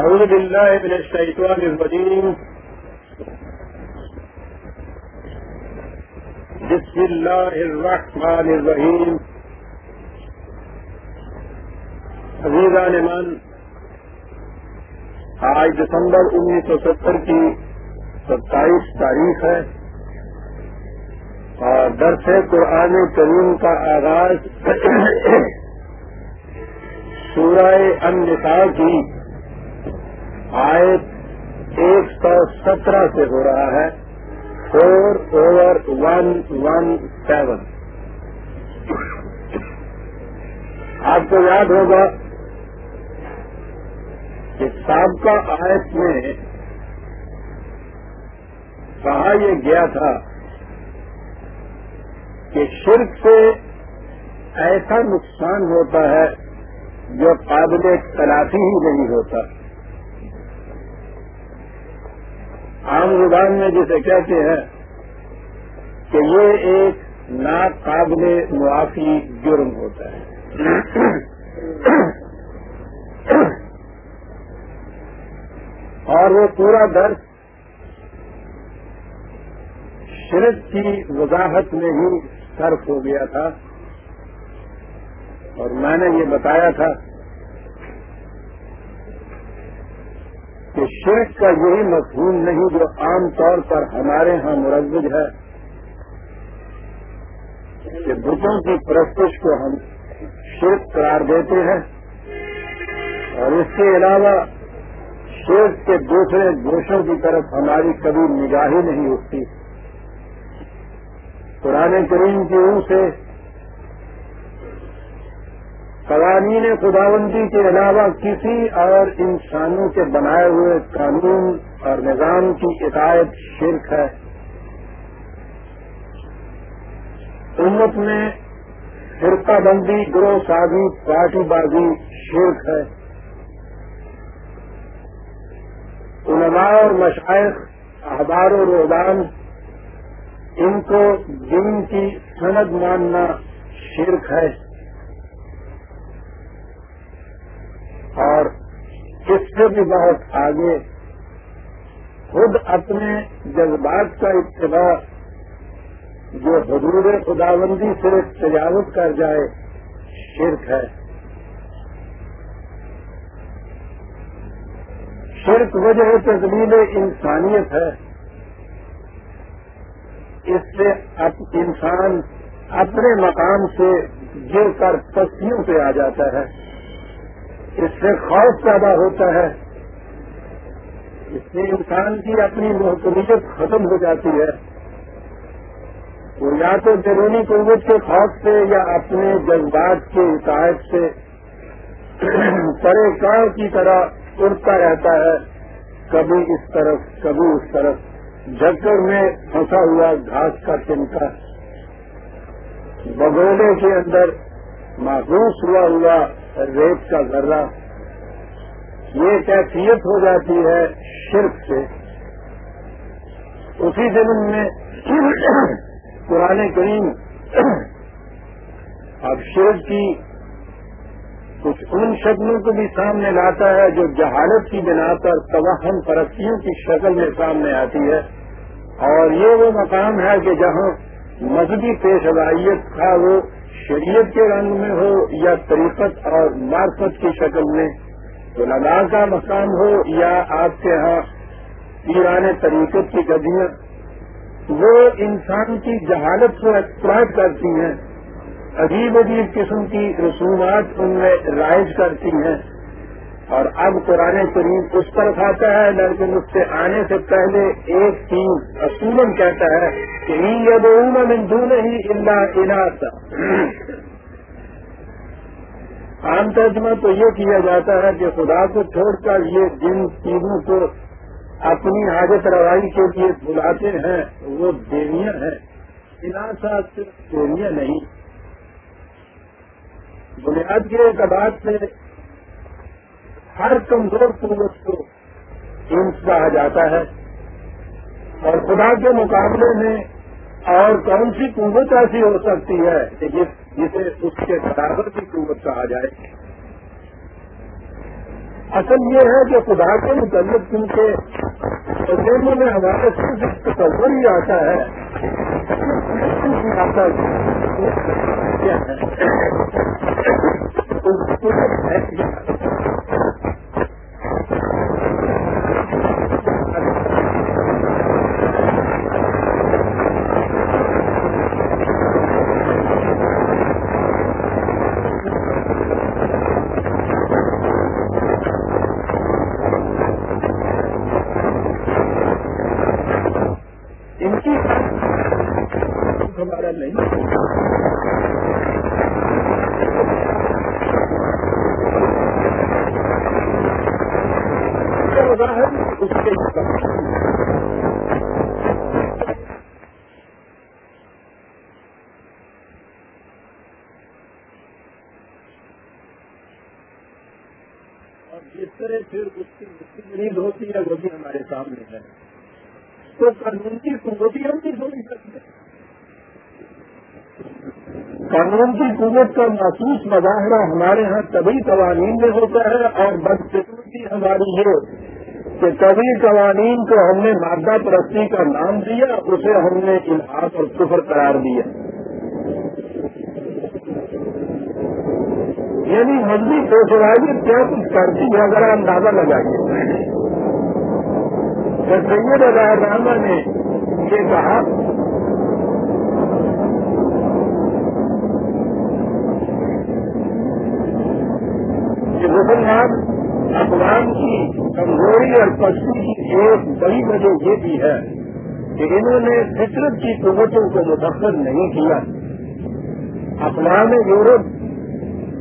أعوذ بالله من الشيطان الرجيم. بسم الله الرحمن الرحيم. عزیزان من آج دسمبر انیس سو ستر کی ستائیس تاریخ ہے اور درس قرآن کریم کا آغاز سورہ النساء کی آیت ایک سو سترہ سے ہو رہا ہے۔ Four over one one seven آپ کو یاد ہوگا کہ سابقہ آیت میں کہا یہ گیا تھا کہ شرک سے ایسا نقصان ہوتا ہے جو قابل تلافی ہی نہیں ہوتا۔ عام زبان میں جسے کہتے ہیں کہ یہ ایک ناقابل معافی جرم ہوتا ہے۔ اور وہ پورا درد شرک کی وضاحت میں ہی صرف ہو گیا تھا۔ اور میں نے یہ بتایا تھا کہ شرک کا یہی مفہوم نہیں جو عام طور پر ہمارے ہاں مربج ہے کہ بتوں کی پرستش کو ہم شرک قرار دیتے ہیں اور اس کے علاوہ شرک کے دوسرے گوشوں کی طرف ہماری کبھی نگاہی نہیں اٹھتی۔ قرآن کریم کی روح سے قوانین خداوندی کے علاوہ کسی اور انسانوں کے بنائے ہوئے قانون اور نظام کی عقائد شرک ہے۔ امت میں فرقہ بندی، گروہ سازی، پارٹی بازی شرک ہے۔ علماء اور مشائق احبار و روزان ان کو دن کی سند ماننا شرک ہے۔ اور اس سے بھی بہت آگے خود اپنے جذبات کا اتباع جو حضور خداوندی سے تجاوز کر جائے، شرک ہے۔ شرک وجہ تزلیل انسانیت ہے۔ اس سے انسان اپنے مقام سے گر کر پستیوں پہ آ جاتا ہے۔ اس سے خوف پیدا ہوتا ہے۔ اس سے انسان کی اپنی محکمیت ختم ہو جاتی ہے۔ وہ یا تو بیرونی قوت کے خوف سے یا اپنے جذبات کے حکایت سے پرے کاؤ کی طرح اڑتا رہتا ہے۔ کبھی اس طرف، کبھی اس طرف۔ جھکڑ میں پھنسا ہوا گھاس کا چمکا۔ بگولے کے اندر محسوس ہوا ہوا ریت کا ذرہ۔ یہ کیفیت ہو جاتی ہے شرک سے۔ اسی زمین میں پرانے کریم اب شرک کی کچھ ان شکلوں کو بھی سامنے لاتا ہے جو جہالت کی بنا پر توہم پرستیوں کی شکل میں سامنے آتی ہے۔ اور یہ وہ مقام ہے کہ جہاں مذہبی پیش ادائیت تھا وہ شریعت کے رنگ میں ہو یا طریقت اور معرفت کی شکل میں علماء کا مقام ہو یا آپ کے ہاں ایران طریقت کی گدیاں وہ انسان کی جہالت کو ایکسپلائٹ کرتی ہیں، عجیب عجیب قسم کی رسومات ان میں رائج کرتی ہیں۔ اور اب قرآن کریم اس پر کھاتا ہے لیکن اس سے آنے سے پہلے ایک چیز اصولن کہتا ہے کہ ہی اللہ اناسا۔ عام ترجمہ تو یہ کیا جاتا ہے کہ خدا کو چھوڑ کر یہ جن چیزوں کو اپنی حاجت روائی کے لیے بلاتے ہیں، وہ دیویاں ہیں۔ اناسا صرف دیویاں نہیں۔ بنیاد کے اعتبار سے ہر کمزور قوت کو انس کہا جاتا ہے۔ اور خدا کے مقابلے میں اور کون سی قوت ایسی ہو سکتی ہے کہ جسے اس کے برابر کی قوت کہا جائے۔ اصل یہ ہے کہ خدا کے متعلق کیونکہ دونوں میں ہمارے صرف تصور ہی آتا ہے۔ قانون کی قوت کا محسوس مظاہرہ ہمارے ہاں تبھی قوانین میں ہوتا ہے اور بدقسمتی ہماری یہ کہ کبھی قوانین کو ہم نے مادہ پرستی کا نام دیا، اسے ہم نے الحاظ اور کفر قرار دیا۔ یعنی مذہبی پیشورائی کیا کچھ کرتی ہے اگر اندازہ لگائیے۔ سید راما نے یہ کہا مسلمان افغان کی کمزوری اور پستی کی ایک بڑی وجہ یہ بھی ہے کہ انہوں نے فطرت کی قوتوں کو متفر نہیں کیا۔ افغان یورپ،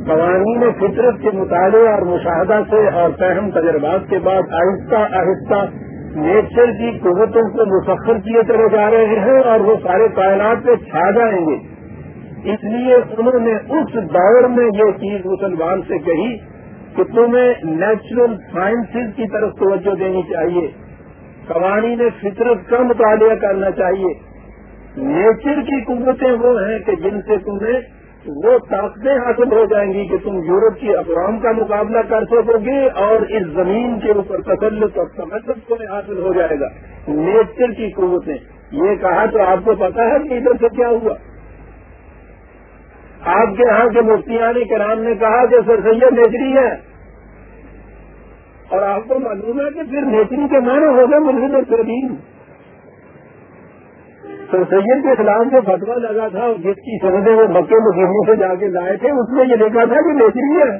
قوانین فطرت کے مطالعے اور مشاہدہ سے اور فہم تجربات کے بعد آہستہ آہستہ نیچر کی قوتوں کو مسخر کیے چلے جا رہے ہیں اور وہ سارے کائنات پہ چھا جائیں گے۔ اس لیے انہوں نے اس دور میں یہ چیز مسلمان سے کہی کہ تمہیں نیچرل سائنسز کی طرف توجہ دینی چاہیے۔ قوانین فطرت کا مطالعہ کرنا چاہیے۔ نیچر کی قوتیں وہ ہیں کہ جن سے تمہیں وہ طاقتیں حاصل ہو جائیں گی کہ تم یورپ کی اقوام کا مقابلہ کر سکو گے اور اس زمین کے اوپر تسلط اور سمجھ تمہیں حاصل ہو جائے گا۔ نیچر کی قوتیں۔ یہ کہا تو آپ کو پتا ہے کہ ادھر سے کیا ہوا۔ آپ کے ہاں کے مفتیانی کرام نے کہا کہ سر سید نیچری ہے۔ اور آپ کو معلوم ہے کہ پھر نیچری کے معنی ہو گئے ملزم اور سر سید کے خلاف جو فتوا لگا تھا اور جس کی سمجھے وہ مکے مقیموں سے جا کے لائے تھے، اس میں یہ لکھا تھا کہ نیچری ہے۔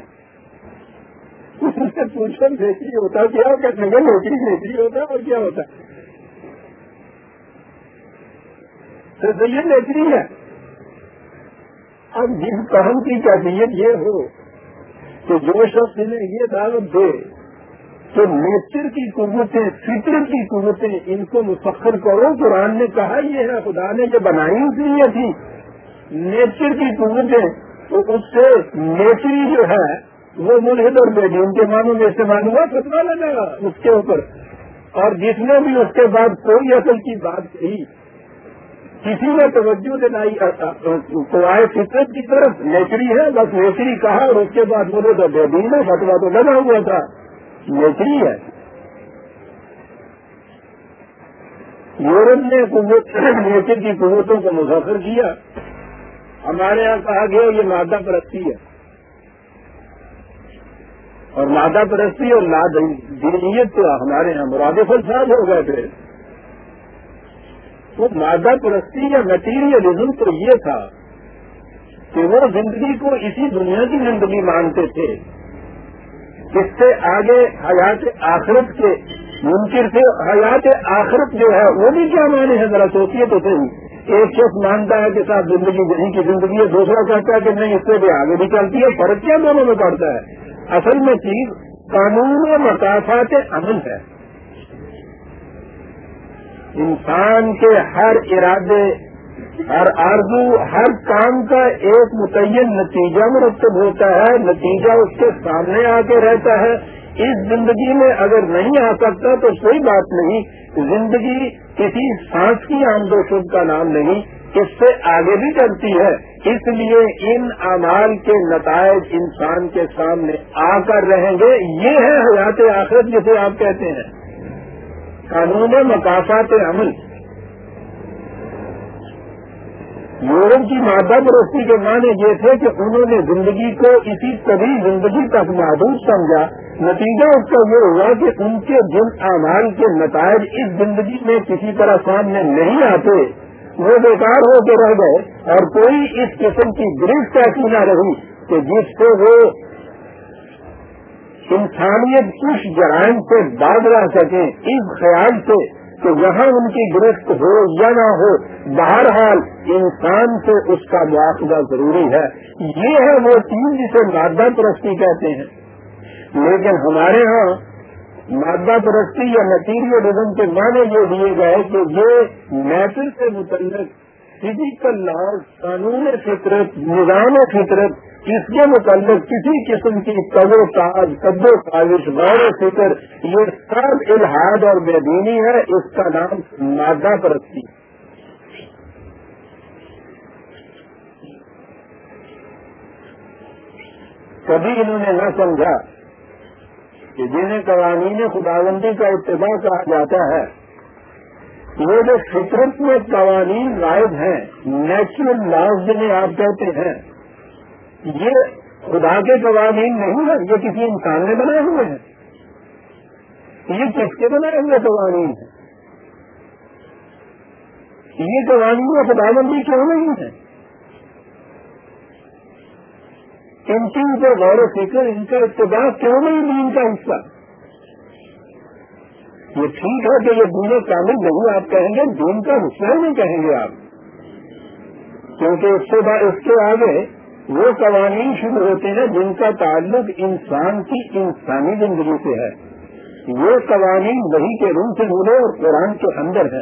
اس سے پوچھو نیچری ہوتا کیا؟ کہ نیچری نیچری ہوتا اور کیا ہوتا۔ سر سید نیچری ہے۔ اب جس قہم کی کیفیت یہ ہو کہ جو شخص انہیں یہ دعوت دے کہ نیچر کی قوتیں، فطر کی قوتیں ان کو مسخر کرو۔ قرآن نے کہا، یہ ہے خدا نے جو بنائی اس لیے تھی۔ نیچر کی قوتیں، تو اس سے نیچری جو ہے، وہ ملحد اور بے دین کے معنوں میں استعمال ہوا فتوا لگا اس کے اوپر۔ اور جس نے بھی اس کے بعد کوئی اصل کی بات کہی، کسی نے توجہ دلائی قوائے فطرت کی طرف، نیچری ہے، بس نیچری کہا اور اس کے بعد مجھے تو بے دین ہے فتوا تو لگا ہوا تھا۔ نیچری ہے۔ یورپ نے نیچر کی قوتوں کو مظفر کیا۔ ہمارے یہاں کہا گیا یہ مادہ پرستی ہے۔ اور مادہ پرستی اور دینیت تو ہمارے یہاں مرادفل صاحب ہو گئے تھے۔ وہ مادہ پرستی یا مٹیریلزم تو یہ تھا کہ وہ زندگی کو اسی دنیا کی زندگی مانتے تھے۔ اس سے آگے حیات آخرت کے ممکن سے حیات آخرت جو ہے وہ بھی کیا مانے ہیں ذرا سوچیے تو صحیح۔ ایک شخص مانتا ہے کہ صاحب زندگی یہیں کی زندگی ہے، دوسرا کہتا ہے کہ نہیں، اس سے بھی آگے بھی چلتی ہے۔ فرق کیا دونوں میں پڑتا ہے؟ اصل میں چیز قانون و مقافات عمل ہے۔ انسان کے ہر ارادے ہر آرزو ہر کام کا ایک متعین نتیجہ مرتب ہوتا ہے، نتیجہ اس کے سامنے آ کے رہتا ہے۔ اس زندگی میں اگر نہیں آ سکتا تو کوئی بات نہیں۔ زندگی کسی سانس کی آمد و شب کا نام نہیں، اس سے آگے بھی چلتی ہے۔ اس لیے ان اعمال کے نتائج انسان کے سامنے آ کر رہیں گے۔ یہ ہے حیات آخرت جسے آپ کہتے ہیں۔ قانون مقافات عمل۔ یورپ کی مادہ پرستی کے معنی یہ تھے کہ انہوں نے زندگی کو اسی طبی زندگی تک محدود سمجھا۔ نتیجہ اس کا یہ ہوا کہ ان کے جن اعمال کے نتائج اس زندگی میں کسی طرح سامنے نہیں آتے۔ وہ بیکار ہو کے رہ گئے اور کوئی اس قسم کی گرفت ایسی نہ رہی کہ جس سے وہ انسانیت کچھ جرائم سے باز رہ سکیں۔ اس خیال سے کہ یہاں ان کی گرفت ہو یا نہ ہو، بہرحال انسان سے اس کا مواخذہ ضروری ہے۔ یہ ہے وہ چیز جسے مادہ پرستی کہتے ہیں۔ لیکن ہمارے ہاں مادہ پرستی یا مٹیریلزم کے معنی یہ دیے گئے کہ یہ میٹر سے متعلق فزیکل لاز قانون فطرت، نظام فطرت اس کے متعلق کسی قسم کی قدر تاج قدو کالش غور و فکر، یہ سب الحاد اور بے دینی ہے، اس کا نام مادہ پرستی کبھی انہوں نے نہ سمجھا کہ جنہیں قوانین خداوندی کا اتباع کہا جاتا ہے۔ وہ جو فطرت میں قوانین رائد ہیں نیچرل لاز جنہیں آپ کہتے ہیں یہ خدا کے قوانین نہیں ہیں یہ کسی انسان نے بنائے ہوئے ہیں یہ کس کے بنائے ہوئے قوانین ہیں یہ قوانین میں خداوندی کیوں نہیں ہے؟ ان چیز پر غور و فکر، ان کا اتباع کیوں نہیں دین کا حصہ؟ یہ ٹھیک ہے کہ یہ دین کامل نہیں، آپ کہیں گے، دین کا حصہ نہیں کہیں گے آپ۔ کیونکہ اس سے اس کے آگے وہ قوانین شروع ہوتے ہیں جن کا تعلق انسان کی انسانی زندگی سے ہے۔ وہ قوانین وہی کے روم سے ملے اور قرآن کے اندر ہے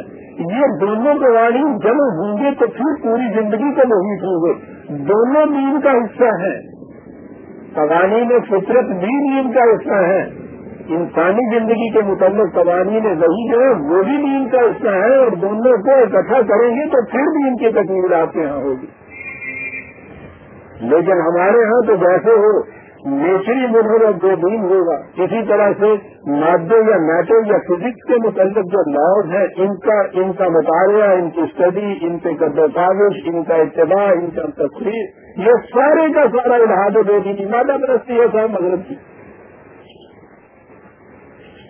یہ دونوں قوانین جب ہوں گے تو پھر پوری زندگی کو محیط ہوں گے دونوں دین کا حصہ ہے قوانین فطرت بھی دین کا حصہ ہے انسانی زندگی کے متعلق قوانین وہی جو ہے وہ بھی دین کا حصہ ہے اور دونوں کو اکٹھا کریں گے تو پھر بھی ان کی تکمیل آپ کے یہاں ہوگی۔ لیکن ہمارے ہاں تو جیسے ہو، نیچری مدد جو دین ہوگا کسی طرح سے مادے یا میٹر یا فزکس کے متعلق جو لاؤز ہیں، ان کا ان کا مطالعہ، ان کی اسٹڈی ان کے قدر کاغذ ان کا اتباع، ان کا تصویر یہ سارے کا سارا الحاظ دے دی مادہ پرستی ہے صاحب مغرب کی۔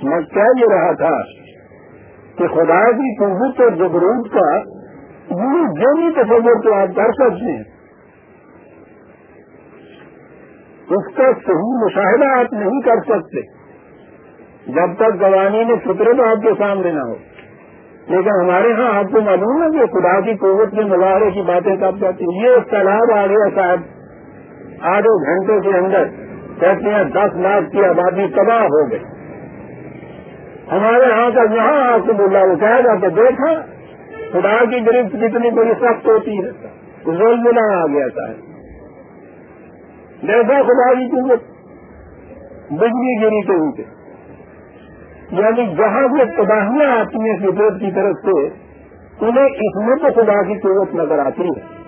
میں کہہ یہ رہا تھا کہ خدا کی قوت اور جبروت کا جو بھی تصور تو آپ کر سکتے ہیں۔ اس کا صحیح مشاہدہ آپ نہیں کر سکتے، جب تک قوانین فطرت آپ کے سامنے نہ ہو۔ لیکن ہمارے ہاں آپ کو معلوم ہے کہ خدا کی قوت کے مظاہرے کی باتیں کب جاتی ہیں؟ یہ تالاب آ گیا صاحب۔ آدھے گھنٹے کے اندر کہتے ہیں دس لاکھ کی آبادی تباہ ہو گئی۔ ہمارے ہاں کا یہاں آپ کو بولا، وہ کہا جا دیکھا؟ خدا کی گرفت کتنی بڑی سخت ہوتی ہے۔ زلزلہ آ گیا تھا جیسا خدا کی قوت بجلی گری کے اوپر یعنی جہاں سے تباہیاں آتی ہیں فطرت کی طرف سے، انہیں اس میں تو خدا کی قوت نظر آتی ہے۔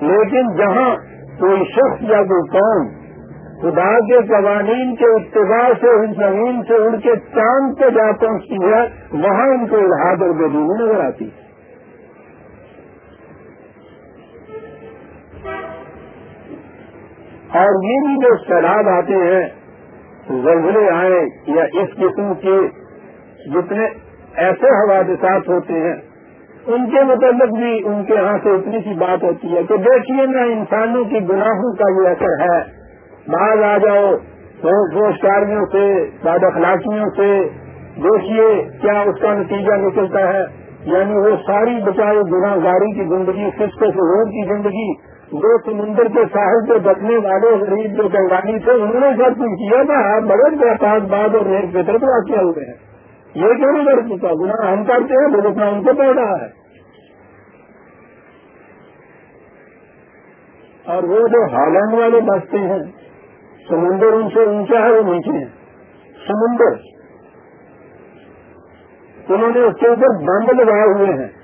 لیکن جہاں کوئی شخص یا کوئی قوم خدا کے قوانین کے اتباع سے، ان زمین سے اڑ کے چاند پہ جا پہنچتی ہے، وہاں ان کو الحاد اور بے نظر آتی ہے۔ اور یہ بھی جو سیلاب آتے ہیں، زلزلے آئے یا اس قسم کے جتنے ایسے حوادثات ہوتے ہیں، ان کے متعلق بھی ان کے ہاں سے اتنی سی بات ہوتی ہے کہ دیکھیے نا، انسانوں کی گناہوں کا یہ اثر ہے۔ باہر آ جاؤ کاریوں سے باد اخلاقیوں سے دیکھیے کیا اس کا نتیجہ نکلتا ہے۔ یعنی وہ ساری بچائے گناہ گاری کی زندگی خشک سہور کی زندگی جو سمندر کے ساحل سے بچنے والے غریب جو گنگانی تھے، انہوں نے سب کچھ کیا تھا ہاں، بڑے پاس بعد اور نیک فطرت واقع ہوئے ہیں۔ یہ کیوں نہیں کر چکا؟ گنا ہم کرتے ہیں وہ ان کو پڑ رہا ہے۔ اور وہ جو ہالینڈ والے بستے ہیں، سمندر ان سے اونچا ہے، وہ نیچے ہے سمندر۔ انہوں نے اس کے اوپر بند لگائے ہوئے ہیں۔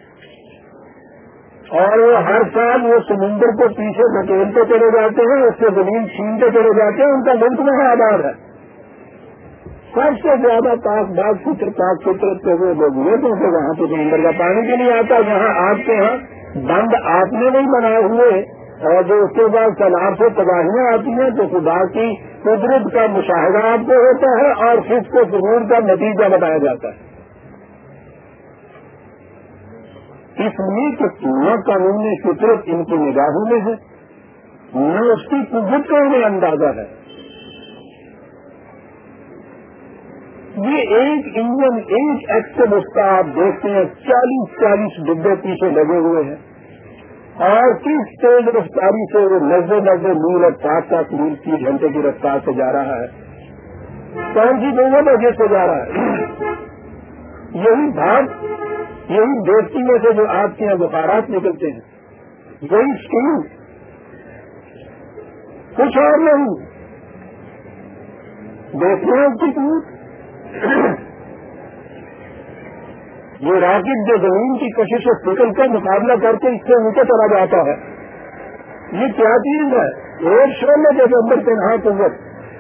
اور وہ ہر سال وہ سمندر کو پیچھے دھکیلتے چلے جاتے ہیں، اس سے زمین چھینتے چلے جاتے ہیں، ان کا ملک میں آباد ہے۔ سب سے زیادہ پاک باغ فطر، پاک فطر تو وہ لوگ ہوئے کیونکہ وہاں پہ سمندر کا پانی بھی نہیں آتا، جہاں آپ کے یہاں بند آپ نے نہیں بنائے ہوئے اور جو اس کے بعد سیلاب سے تباہیاں آتی ہیں، تو خدا کی قدرت کا مشاہدہ آپ کو ہوتا ہے اور پھر کو ضرور کا نتیجہ بتایا جاتا ہے۔ اس لیے کہ نہ قانونی فطرت ان کی نگاہوں میں ہے۔ نہ اس کی قدرت کا انہیں اندازہ ہے۔ یہ ایک انجن، ایک ایکسل اس کا آپ دیکھتے ہیں، چالیس چالیس ڈبے پیچھے لگے ہوئے ہیں۔ اور کس تیز رفتاری سے وہ نزے نزے میل اور سات سات میل تیس گھنٹے کی رفتار سے جا رہا ہے۔ کون سی دونوں وجہ سے جا رہا ہے؟ یہی بھاگ۔ یہی دوستی میں سے جو آپ کے یہاں بخارات نکلتے ہیں۔ یہی اسکیم کچھ اور نہیں۔ دیکھنا کی یہ راکٹ جو زمین کی کشش سے نکل کر مقابلہ کر کے اس سے نیچے چلا جاتا ہے۔ یہ کیا چیز ہے؟ ایک شعلے کے اندر تنہا قوت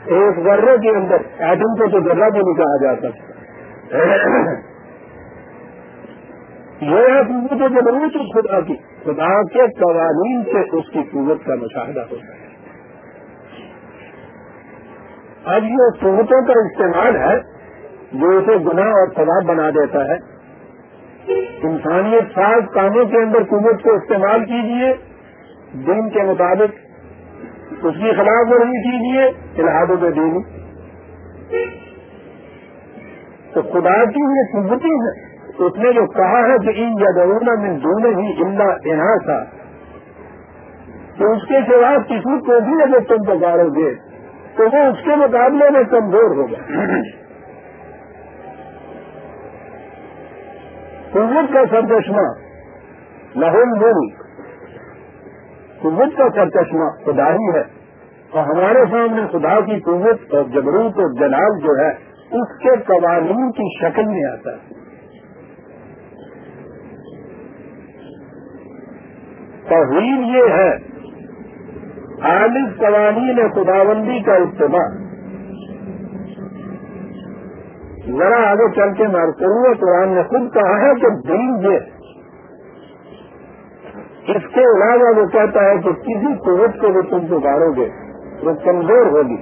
ایک ذرے کے اندر، ایٹم کو تو ذرہ بھی نہیں کہا جاتا یہ ہے قوت جو ضرورت خدا کی، خدا کے قوانین سے اس کی قوت کا مشاہدہ ہوتا ہے۔ اب یہ قوتوں کا استعمال ہے، جو اسے گناہ اور ثواب بنا دیتا ہے۔ انسانیت ساز کاموں کے اندر قوت کو استعمال کیجیے دین کے مطابق اس کی خلاف ورزی کیجیے الحادوں کے دینی تو خدا کی یہ قوتیں ہیں۔ اس نے جو کہا ہے کہ ان جگہ میں دونوں ہی اللہ یہاں تھا تو اس کے سوا کسی کو بھی اگر تم پکارو گے تو وہ اس کے مقابلے میں کمزور ہوگا قوت کا سرچشمہ لاہور ملک قوت کا سرچشمہ خدا ہی ہے۔ اور ہمارے سامنے خدا کی قوت اور جبروت اور جلال جو ہے، اس کے قوانین کی شکل میں آتا ہے۔ توہین یہ ہے، عالم قوانین خداوندی کا استعمال ذرا آگے چل کے مارتے ہوئے قرآن نے خود کہا ہے کہ دین یہ اس کے علاوہ وہ کہتا ہے کہ کسی قوت کو وہ تم پکارو گے، وہ کمزور ہوگی۔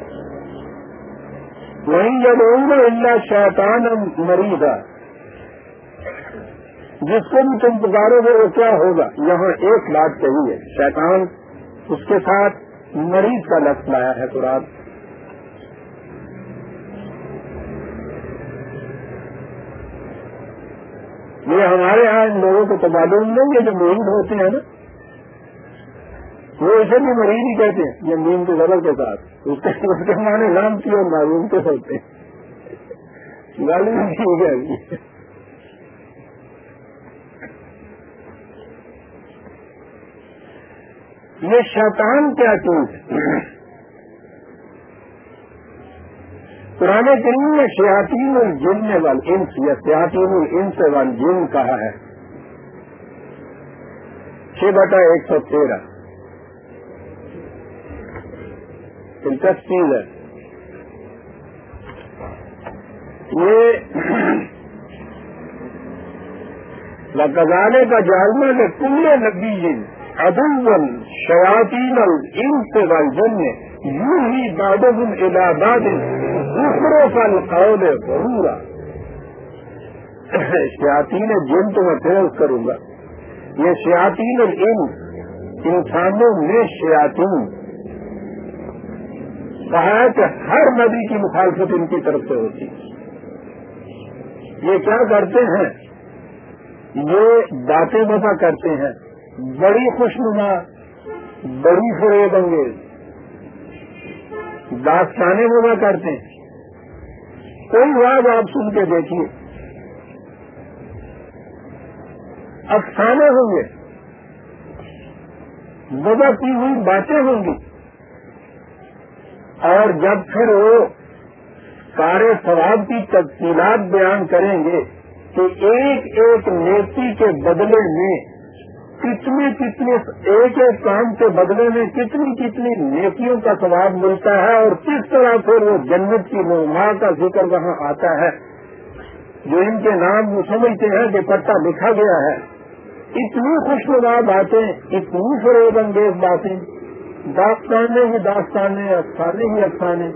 وہیں جب عمر اللہ شیطان مریض ہے جس کو بھی تم پکارو گے وہ کیا ہوگا؟ یہاں ایک لاکھ چاہیے شیطان، اس کے ساتھ مریض کا لفظ لایا ہے قرآن۔ یہ ہمارے یہاں ان لوگوں کو تو معلوم نہیں ہے جو مرید ہوتے ہیں نا۔ وہ اسے بھی مریض ہی کہتے ہیں، یہ نیم کے غلط کے ساتھ۔ اس کے ہمارے نام کی اور معلوم کے ہوتے ہیں۔ معلوم کی ہو یہ شیطان کیا چیز ہے؟ پرانے کریم میں شیاطین الجن وال انس، یا سیاطین الانس وال جن کہا ہے۔ چھ بٹا ایک سو تیرہ۔ دلچسپ چیز ہے۔ یہ لگانے کا جالنا کہ پورے نبی۔ جن ادن شیاطین الانس وال جن یوں ہی بادب الاباد دوسروں کا قول ضرور شیاطین جن تو میں فیروز کروں گا۔ یہ شیاطین ان انسانوں میں شیاطین۔ کہا ہے کہ ہر نبی کی مخالفت ان کی طرف سے ہوتی۔ یہ کیا کرتے ہیں؟ یہ باتیں بتا کرتے ہیں۔ بڑی خوشنما، بڑی فریب انگیز۔ داستانے ہوا کرتے۔ ہیں کوئی بات آپ سن کے دیکھیے۔ افسانے ہوں گے۔ وجہ کی ہوئی باتیں ہوں گی۔ اور جب پھر وہ سارے ثواب کی تفصیلات بیان کریں گے کہ ایک ایک نیتی کے بدلے میں کتنی کتنی ایک ایک کام کے بدلے میں کتنی کتنی نیکیوں کا ثواب ملتا ہے اور کس طرح سے وہ جنت کی وہ ماں کا ذکر وہاں آتا ہے، جو ان کے نام وہ سمجھتے ہیں کہ پٹا لکھا گیا ہے۔ اتنی خوشگوار باتیں، اتنی فروغ انگیز باتیں۔ داستانے ہی داستانے افسانے ہی افسانے۔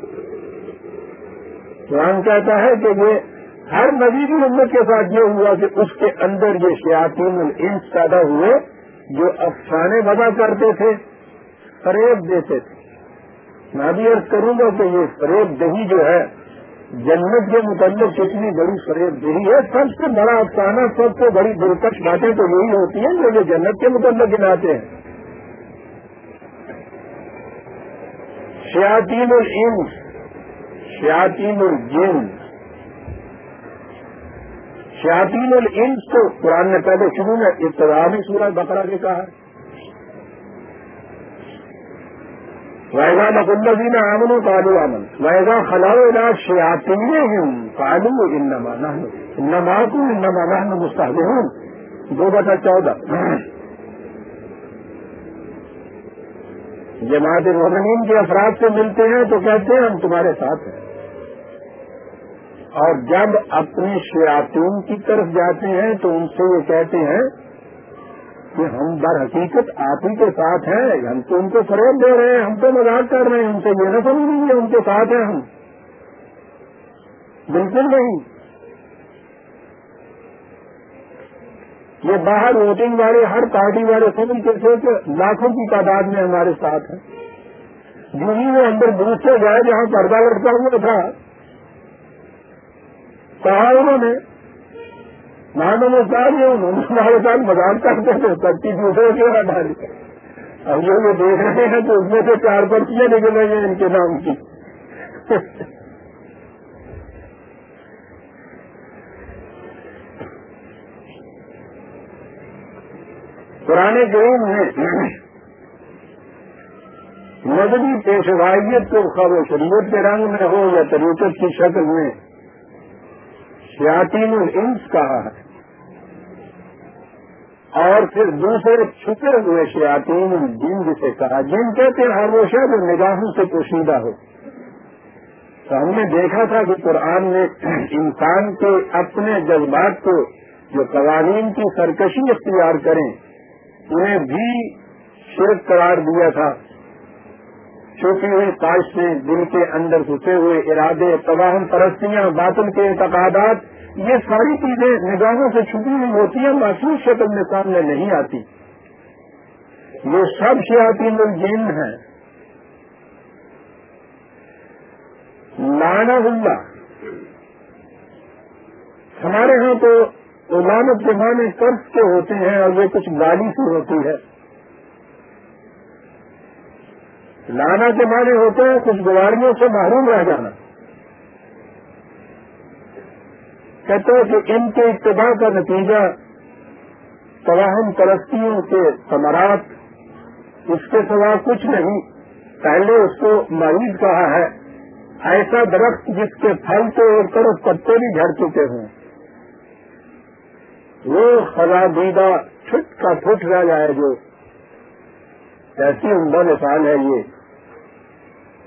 قرآن کہتا ہے کہ یہ ہر نبی کی امت کے ساتھ یہ ہوا کہ اس کے اندر یہ شیاطین الانس پیدا ہوئے۔ جو افسانے وضع کرتے تھے، فریب دیتے تھے۔ میں بھی عرض کروں گا کہ یہ فریب دہی جو ہے، جنت کے متعلق کتنی بڑی فریب دہی ہے۔ سب سے بڑا افسانہ، سب سے بڑی دلکش باتیں تو یہی ہوتی ہیں جو یہ جنت کے متعلق گناتے ہیں۔ شیاطین الانس، شیاطین الجن۔ شیاطین الانس کو قرآن نے پہلے شروع میں ابتدائی سورج بکرا کے کہا ویگا نقل آمن و کالو امن ویگا خلاؤ شیاتی کالو انما انما کو انما نحن مستحب دو بٹا چودہ۔ جماعت المین کے افراد سے ملتے ہیں تو کہتے ہیں ہم تمہارے ساتھ ہیں۔ اور جب اپنے شیاتون کی طرف جاتے ہیں تو ان سے یہ کہتے ہیں کہ ہم در حقیقت آپ ہی کے ساتھ ہیں، ہم تو ان کو فروغ دے رہے ہیں، ہم تو مذاق کر رہے ہیں، ان سے یہ نہ سمجھ لیجیے ان کے ساتھ ہیں ہم۔ بالکل نہیں۔ یہ باہر ووٹنگ والے، ہر پارٹی والے سمجھتے تھے کہ لاکھوں کی تعداد میں ہمارے ساتھ ہیں۔ جو ہی وہ اندر گھوستے گئے جہاں پردہ لڑتا ہوا تھا کہا انہوں نے۔ نام صاحب انہوں نے ہمارے ساتھ مذاق کرتے تھے پرچی دوسرے کے نہ ڈالی اب جو یہ دیکھ رہے ہیں تو اس میں سے چار پرچیاں نکل رہی ہیں ان کے نام کی۔ پرانے کریم میں مذہبی پیشوائیت کو خبر شریعت کے رنگ میں ہو یا طریقت کی شکل میں شیاطین الانس کہا ہے۔ اور پھر دوسرے چھپے ہوئے شیاطین الجن جسے کہا، جن کہتے ہیں ہر وہ شاید نگاہوں سے پوشیدہ ہو۔ تو ہم نے دیکھا تھا کہ قرآن نے انسان کے اپنے جذبات کو، جو قوانین کی سرکشی اختیار کریں، انہیں بھی شرک قرار دیا تھا۔ چھوٹی ہوئی خواہشیں دل کے اندر گھسے ہوئے ارادے، تباہم، پرستیاں باطل کے اعتقادات یہ ساری چیزیں نگاہوں سے چھپی ہوئی ہوتی ہیں، محسوس شکل میں سامنے نہیں آتی۔ یہ سب شیاتی الجین ہیں۔ لانا اللہ۔ ہمارے ہاں تو علامت کے معنی قرض کے ہوتے ہیں اور وہ کچھ گالی سے ہوتی ہے۔ لانا کے معنی ہوتے ہیں کچھ سے محروم رہ جانا۔ کہتے ہیں کہ ان کے اتباع کا نتیجہ تواہم پرستیوں کے ثمرات، اس کے سوا کچھ نہیں۔ پہلے اس کو مریض کہا ہے۔ ایسا درخت جس کے پھل کے ایک طرف پتے بھی جھڑ چکے ہوں۔ وہ خرابیدہ چھٹ کا پھٹ رہ جائے جو ایسی عمدہ مثال ہے یہ۔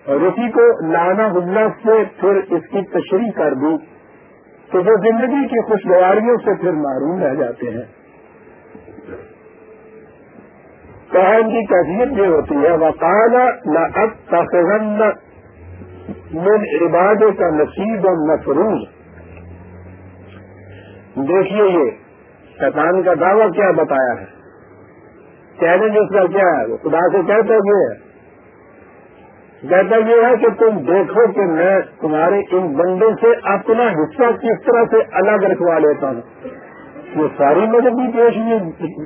اور اسی کو لانا اللہ سے پھر اس کی تشریح کر دی تو وہ زندگی کی خوشگواریوں سے پھر معروم رہ جاتے ہیں۔ ان کی کیفیت یہ ہوتی ہے، وقال نہ اب من عباد کا نصیب اور مفروض دیکھیے یہ، شیطان کا دعویٰ کیا بتایا ہے؟ چیلنج اس کا کیا ہے؟ وہ خدا سے کہتے یہ ہے۔ کہتا یہ ہے کہ تم دیکھو کہ میں تمہارے ان بندوں سے اپنا حصہ کس طرح سے الگ رکھوا لیتا ہوں۔ یہ ساری مذہبی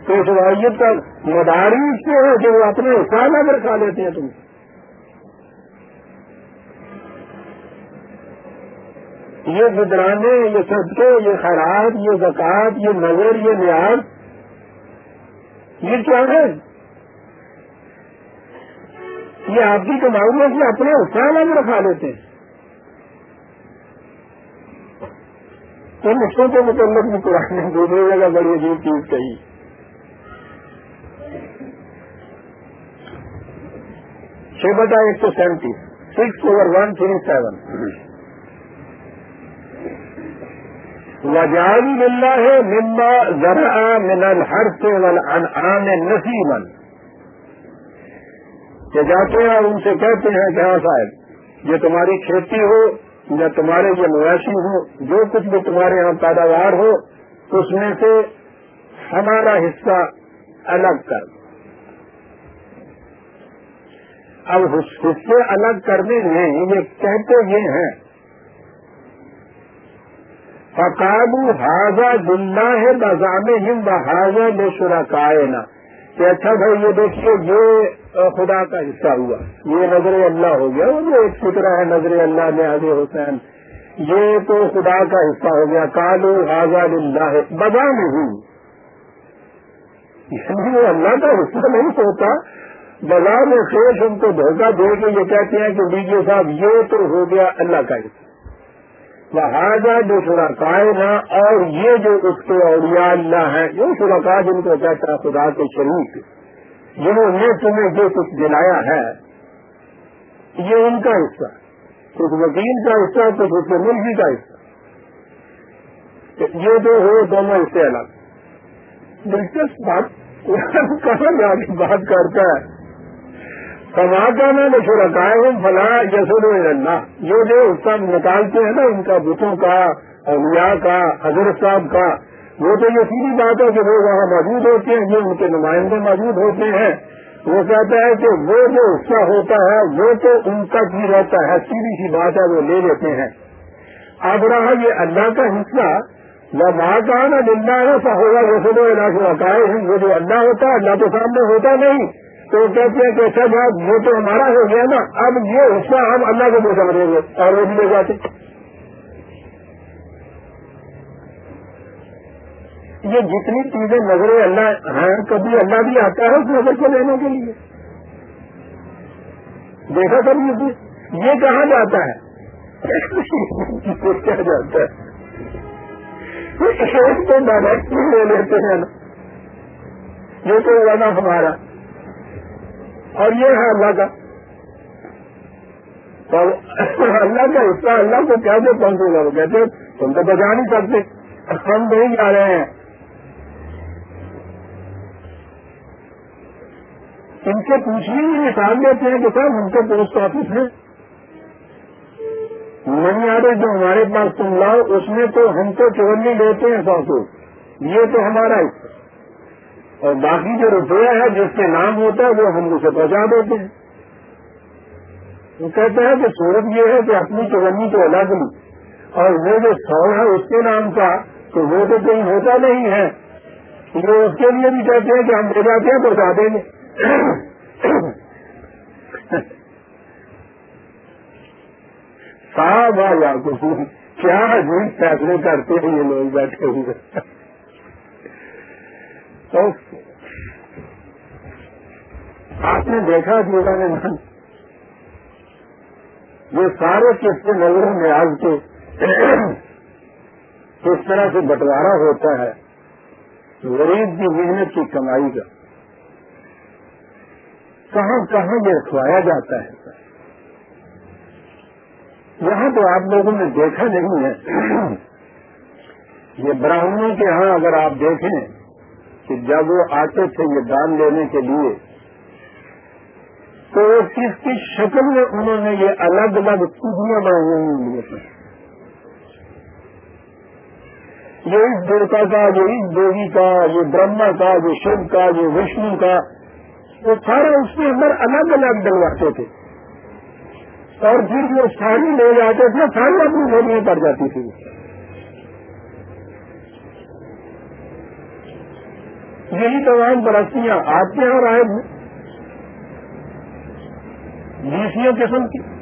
پیشوائیت کا مداری اس سے ہے کہ وہ اپنے حصہ الگ رکھا لیتے ہیں تم۔ یہ گزرانے یہ صدقے، یہ خیرات، یہ زکات یہ نظر، یہ نیاز، یہ کیا ہے؟ یہ آپ کی کمائی میں سے اپنے حسین ہم رکھا لیتے ہیں۔ تو نقصوں کے متعلق بھی قرآن دوسرے جگہ بڑی عجیب چیز کہی۔ چھ بٹا ایک سو سینتیس six over one, three seven. وجال ملنا ہے مما ذرا من الحرف نسی نصیبا۔ نصیبن جاتے ہیں اور ان سے کہتے ہیں کہ ہاں صاحب، یہ تمہاری کھیتی ہو یا تمہارے یہ مویشی ہو، جو کچھ بھی تمہارے یہاں پیداوار ہو، اس میں سے ہمارا حصہ الگ کر۔ اب حصے الگ کرنے میں یہ کہتے یہ ہیں فقابو حاضہ دلہ ہے بزام ہند حاضہ بے شرا کائنا کہ اچھا بھائی، یہ دیکھیے، یہ خدا کا حصہ ہوا۔ یہ نظر اللہ ہو گیا۔ وہ جو ایک فکرہ ہے، نظر اللہ میں آگے حسین۔ یہ تو خدا کا حصہ ہو گیا۔ کالو حاضہ اللہ بدام ہوں یعنی وہ اللہ کا حصہ نہیں ہوتا۔ بازار میں خیش ان کو دھوکہ دے کے یہ کہتے ہیں کہ ڈی صاحب، یہ تو ہو گیا اللہ کا حصہ۔ لہٰذا جو شرکا نا اور یہ جو اس کے اولیاء اللہ ہیں، جو شرکا جن کو کہتا ہے خدا کے شریف یعنی جنہوں نے تمہیں جو کچھ دلایا ہے، یہ ان کا حصہ کچھ وکیل کا حصہ کچھ اس ملکی کا حصہ یہ جو ہو دونوں اس سے الگ دلچسپ بات کہاں جا کے بات کرتا ہے۔ کما کا میں جو ہوں فلاں یسود اللہ یہ جو سب نکالتے ہیں نا، ان کا بتوں کا، اولیاء کا، حضرت صاحب کا وہ تو یہ سیدھی بات ہے کہ وہ وہاں موجود ہوتے ہیں یہ ان کے نمائندے موجود ہوتے ہیں، وہ کہتا ہے کہ وہ جو حصہ ہوتا ہے، وہ تو ان کا بھی رہتا ہے، سیدھی سی بات ہے، وہ لے لیتے ہیں۔ اب رہا یہ اللہ کا حصہ، وہ ماں کا نا جندا ہے ایسا ہوگا یسود اللہ سے رکھائے ہیں وہ جو اللہ ہوتا ہے، اللہ کے سامنے ہوتا نہیں۔ تو کہتے ہیں کہ اچھا بات وہ تو ہمارا ہو گیا نا، اب یہ حصہ ہم اللہ کو بوجھا دیں گے اور وہ بھی لے جاتے یہ جتنی چیزیں نظر اللہ ہیں، کبھی اللہ بھی آتا ہے اس نظر کو لینے کے لیے۔ دیکھا کبھی یہ کہاں جاتا ہے؟ کیا جاتا ہے؟ ایک تو ڈائریکٹلی لے لیتے ہیں؟ نا یہ تو ہوا ہمارا۔ اور یہ ہے اللہ کا۔ تو اللہ کا حصہ، اللہ کو کیا دے؟ پہنچے گا؟ وہ کہتے ہیں، تم تو بجا نہیں سکتے۔ ہم نہیں جا رہے ہیں۔ ان سے پوچھنے کی مثال دیتے ہیں کہ سر ہم کو پوسٹ آفس ہے منی آرڈر جو ہمارے پاس تم لاؤ، اس میں تو ہم تو چورنی لیتے ہیں سو یہ تو ہمارا حصہ اور باقی جو روپیہ ہے، جس کے نام ہوتا ہے، وہ ہم اسے پہنچا دیتے ہیں۔ وہ کہتے ہیں کہ صورت یہ ہے کہ اپنی چونی کو الگ لی اور وہ جو سو ہے، اس کے نام کا، تو وہ تو کہیں ہوتا نہیں ہے۔ وہ اس کے لیے بھی کہتے ہیں کہ ہم لے جاتے ہیں پہنچا دیں گے۔ صاحب آ کیا جی فیصلے کرتے ہیں یہ لوگ بیٹھے ہوئے؟ آپ نے دیکھا میرا نے یہ سارے قصے نظروں میں آج کے کس طرح سے بٹوارا ہوتا ہے، غریب کی محنت کی کمائی کا۔ کہاں کہاں یہ کھوایا جاتا ہے؟ یہاں تو آپ لوگوں نے دیکھا نہیں ہے۔ یہ براہمنوں کے ہاں اگر آپ دیکھیں کہ جب وہ آتے تھے یہ دان لینے کے لیے، تو کس کس شکل میں انہوں نے یہ الگ الگ خوبیاں بنائی ہوئی یہ اس دیوتا کا یہ اس دیوی کا، یہ برہما کا، یہ شیو کا، یہ وشنو کا۔ وہ سارا اس کے اندر الگ الگ ڈلواتے تھے۔ اور پھر جو ساری لے جاتے تھے ساری اپنی گھر پڑ جاتی تھی۔ یہی تمام برستیاں آپ کے یہاں آئے بیسوں قسم کی۔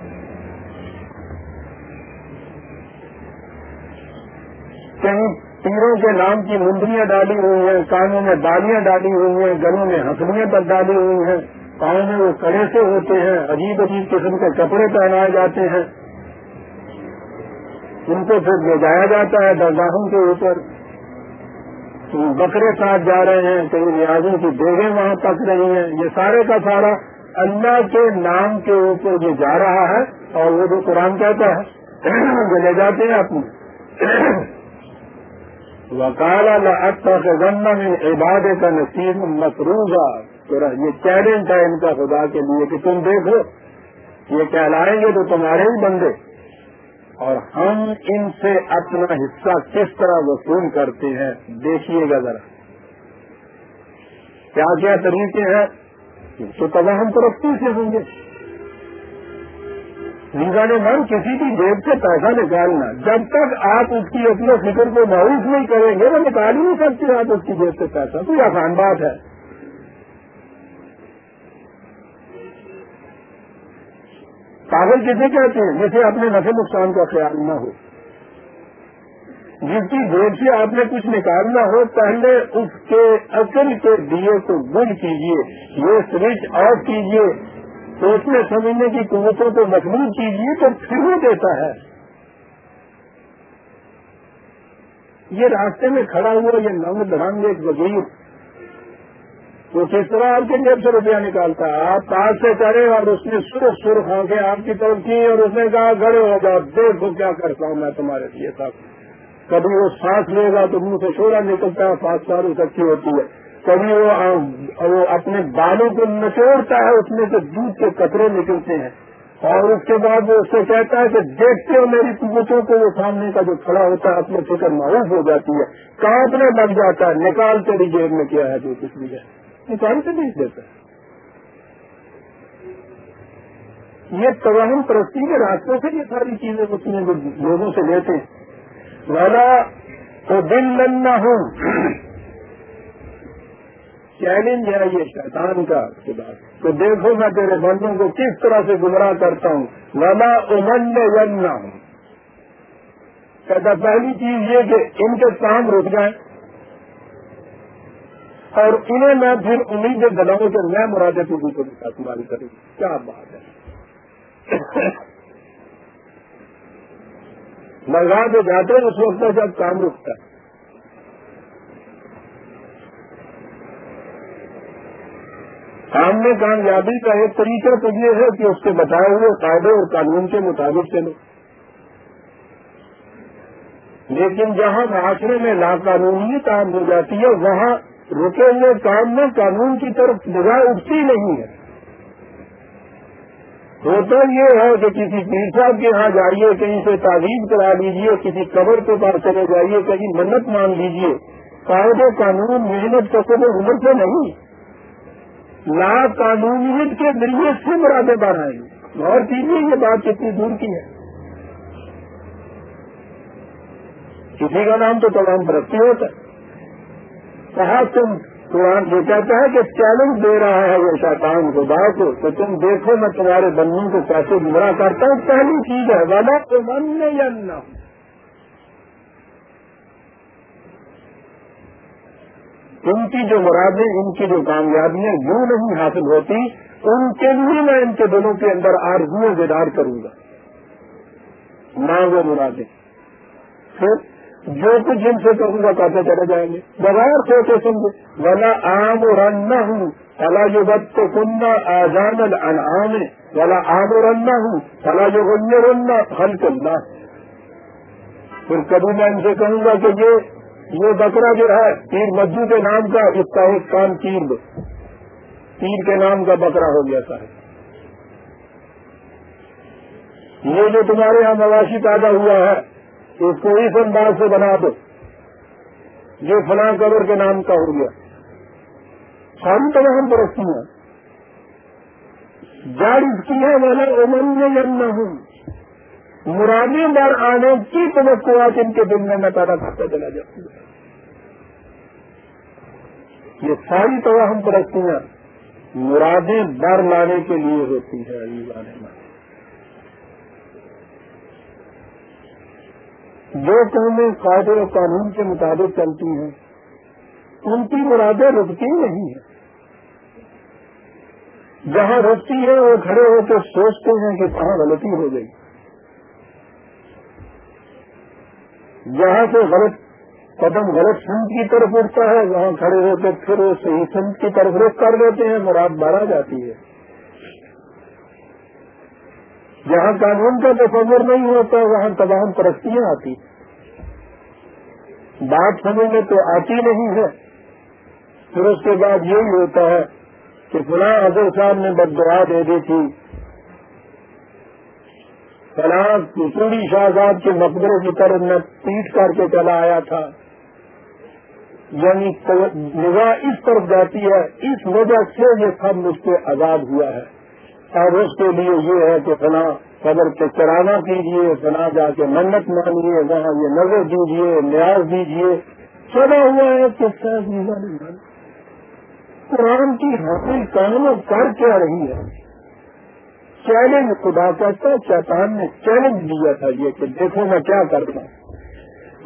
کہیں پیروں کے نام کی مندریاں ڈالی ہوئی ہیں، کانوں میں بالیاں ڈالی ہوئی ہیں، گلوں میں ہنسلیاں پر ڈالی ہوئی ہیں۔ پاؤں میں وہ کڑے سے ہوتے ہیں، عجیب عجیب قسم کے کپڑے پہنائے جاتے ہیں۔ ان کو پھر لے جایا جاتا ہے درگاہوں کے اوپر۔ بکرے ساتھ جا رہے ہیں کئی ریاضوں کی بیگیں وہاں پک رہی ہیں۔ یہ سارے کا سارا اللہ کے نام کے اوپر جو جا رہا ہے، اور وہ جو قرآن کہتا ہے جو لے جاتے ہیں اپنے۔ وکال میں عباد کا نصیب مقروضہ یہ چیلنج ہے ان کا خدا کے لیے کہ تم دیکھو، یہ کہلائیں گے تو تمہارے ہی بندے۔ اور ہم ان سے اپنا حصہ کس طرح وصول کرتے ہیں، دیکھیے گا ذرا۔ کیا کیا طریقے ہیں؟ تو تب ہم ترقی سے ہوں گے۔ نے من کسی کی جیب سے پیسہ نکالنا۔ جب تک آپ اس کی اپنے فکر کو معروف نہیں کریں گے، وہ نکال ہی نہیں سکتے آپ اس کی جیب سے پیسہ۔ کوئی آسان بات ہے۔ پاگل کسے کہتے ہیں؟ جیسے اپنے نفے نقصان کا خیال نہ ہو۔ جس کی جیب سے آپ نے کچھ نکالنا ہو، پہلے اس کے اصل کے دیے کو بند کیجیے یہ سوئچ آف کیجیے سوچنے سمجھنے کی قوتوں کو مضبوط کیجیے تو پھر وہ دیتا ہے۔ یہ راستے میں کھڑا ہوا یہ نو درنگ ایک وزیر وہ کس طرح آپ کے جیب سے روپیہ نکالتا ہے۔ آپ پاس سے کرے اور اس نے سرخ سرخ ہو کے آپ کی طرف کی اور اس نے کہا گڑے ہو جاؤ دیکھو کیا کرتا ہوں میں تمہارے لیے صاحب کبھی وہ سانس لے گا تو منہ سے شورا نکلتا ہے، پانچ سال اکٹھی ہوتی ہے۔ کبھی وہ اپنے بالوں کو نچوڑتا ہے، اس میں سے دودھ کے کترے نکلتے ہیں۔ اور اس کے بعد وہ اس سے کہتا ہے کہ دیکھتے ہو میری قوتوں کو، وہ سامنے کا جو کھڑا ہوتا ہے اپنے فکر معروف ہو جاتی ہے۔ کانپنے لگ جاتا ہے، نکال تیری جیب میں کیا ہے جو کچھ بھی ہے۔ نکال کے بیچ دیتا ہے۔ یہ تمام پرستی کے راستوں سے یہ ساری چیزیں ہوتی ہیں لوگوں سے لیتے ہیں۔ والا تو دل لنا ہوں چیلنج ہے یہ شیطان کا خدا تو دیکھو میں تیرے بندوں کو کس طرح سے گمراہ کرتا ہوں. والا امن ولنا ہوں کہتا پہلی چیز یہ کہ ان کے کام رک جائیں. اور انہیں میں پھر امیدیں بناؤں کہ میں مرادے پوری کو تمہاری کروں. کیا بات ہے؟ لگا جو جاتے اس وقت جب کام رکتا ہے کام میں کامیابی کا ایک طریقہ تو یہ ہے کہ اس کے بتائے ہوئے قاعدے اور قانون کے مطابق چلو لیکن جہاں معاشرے میں لا قانونی کام ہو جاتی ہے، وہاں رکے ہوئے کام میں قانون کی طرف نگاہ اٹھتی نہیں ہے۔ ہوتا یہ ہے کہ کسی پیر صاحب کے یہاں جائیے، کہیں سے تعویذ کرا لیجیے کسی قبر کے پاس چلے جائیے، کہیں منت مان لیجیے قاعدے قانون محنت کا کوئی عمر سے نہیں۔ لا قانونیت کے ذریعے سے مرادیں بڑھائیں اور کیجیے یہ بات کتنی دور کی ہے۔ کسی کا نام تو تمام ترقی ہوتا ہے۔ کہا، تم قرآن یہ کہتا ہے کہ چیلنج دے رہا ہے وہ شیطان خدا کو، تو تم دیکھو، میں تمہارے بندوں کو کیسے گمراہ کرتا ہوں۔ پہلی چیز ہے والا تو من یا نہ ان کی جو مرادیں، ان کی جو کامیابیاں یوں نہیں حاصل ہوتی، ان کے لیے میں ان کے دلوں کے اندر آرزو بیدار کروں گا۔ نہ وہ مرادیں۔ پھر جو کچھ ان سے کہوں گا، کہتے چلے جائیں گے۔ بغیر سوچے سمجھے والا آم اور ہوں فلا جو بد تو کننا آزان الانعام والا آم اور ہوں فلا جو غیر رننا حل کرنا پھر کبھی میں ان سے کہوں گا کہ یہ یہ بکرا جو ہے، پیر مجھو کے نام کا، اس کا ایک کام دو۔ پیر کے نام کا بکرا ہو گیا تھا یہ جو تمہارے یہاں مواشی پیدا ہوا ہے، اس کو اس انداز سے بنا دو، جو فلاں قبر کے نام کا ہو گیا۔ ہم تو ہم پرستی ہیں۔ جڑ اس کی ہے میں امن میں ہوں مرادیں بار آنے کی توقعات ان کے دل میں میں پیدا کرتا چلا جاتی ہوں یہ ساری تو ہم پرستیاں مرادیں بر لانے کے لیے ہوتی ہے۔ میں جو قومیں قاعدے و قانون کے مطابق چلتی ہیں۔ ان کی مرادیں رکتی نہیں ہیں۔ جہاں رکتی ہے وہ کھڑے ہو کے سوچتے ہیں کہ کہاں غلطی ہو گئی۔ جہاں سے غلط قدم غلط سمت کی طرف اٹھتا ہے، وہاں کھڑے ہو کے پھر وہ صحیح سمت کی طرف رخ کر دیتے ہیں، مراد بڑھا جاتی ہے۔ جہاں قانون کا تصور نہیں ہوتا، وہاں تمام پرستیاں آتی بات سمجھ میں تو آتی نہیں ہے۔ پھر اس کے بعد یہی ہوتا ہے کہ فلاں اظہر صاحب نے بدعا دے دی تھی۔ فلاں چوڑی شہزاد کے مقبرے کی طرف میں پیٹ کر کے چلا آیا تھا۔ یعنی نگاہ اس طرف جاتی ہے، اس وجہ سے یہ سب مجھ سے آزاد ہوا ہے۔ اور اس کے لیے یہ ہے کہ فلاں قبر کے چرانا کیجیے فلاں جا کے منت مانگیے وہاں یہ نظر دیجیے نیاز دیجیے چلا ہوا ہے کہ قرآن کی حاصل کام کر کیا رہی ہے؟ چیلنج خدا کہتا شیطان نے چیلنج دیا تھا یہ کہ دیکھو میں کیا کرتا ہوں۔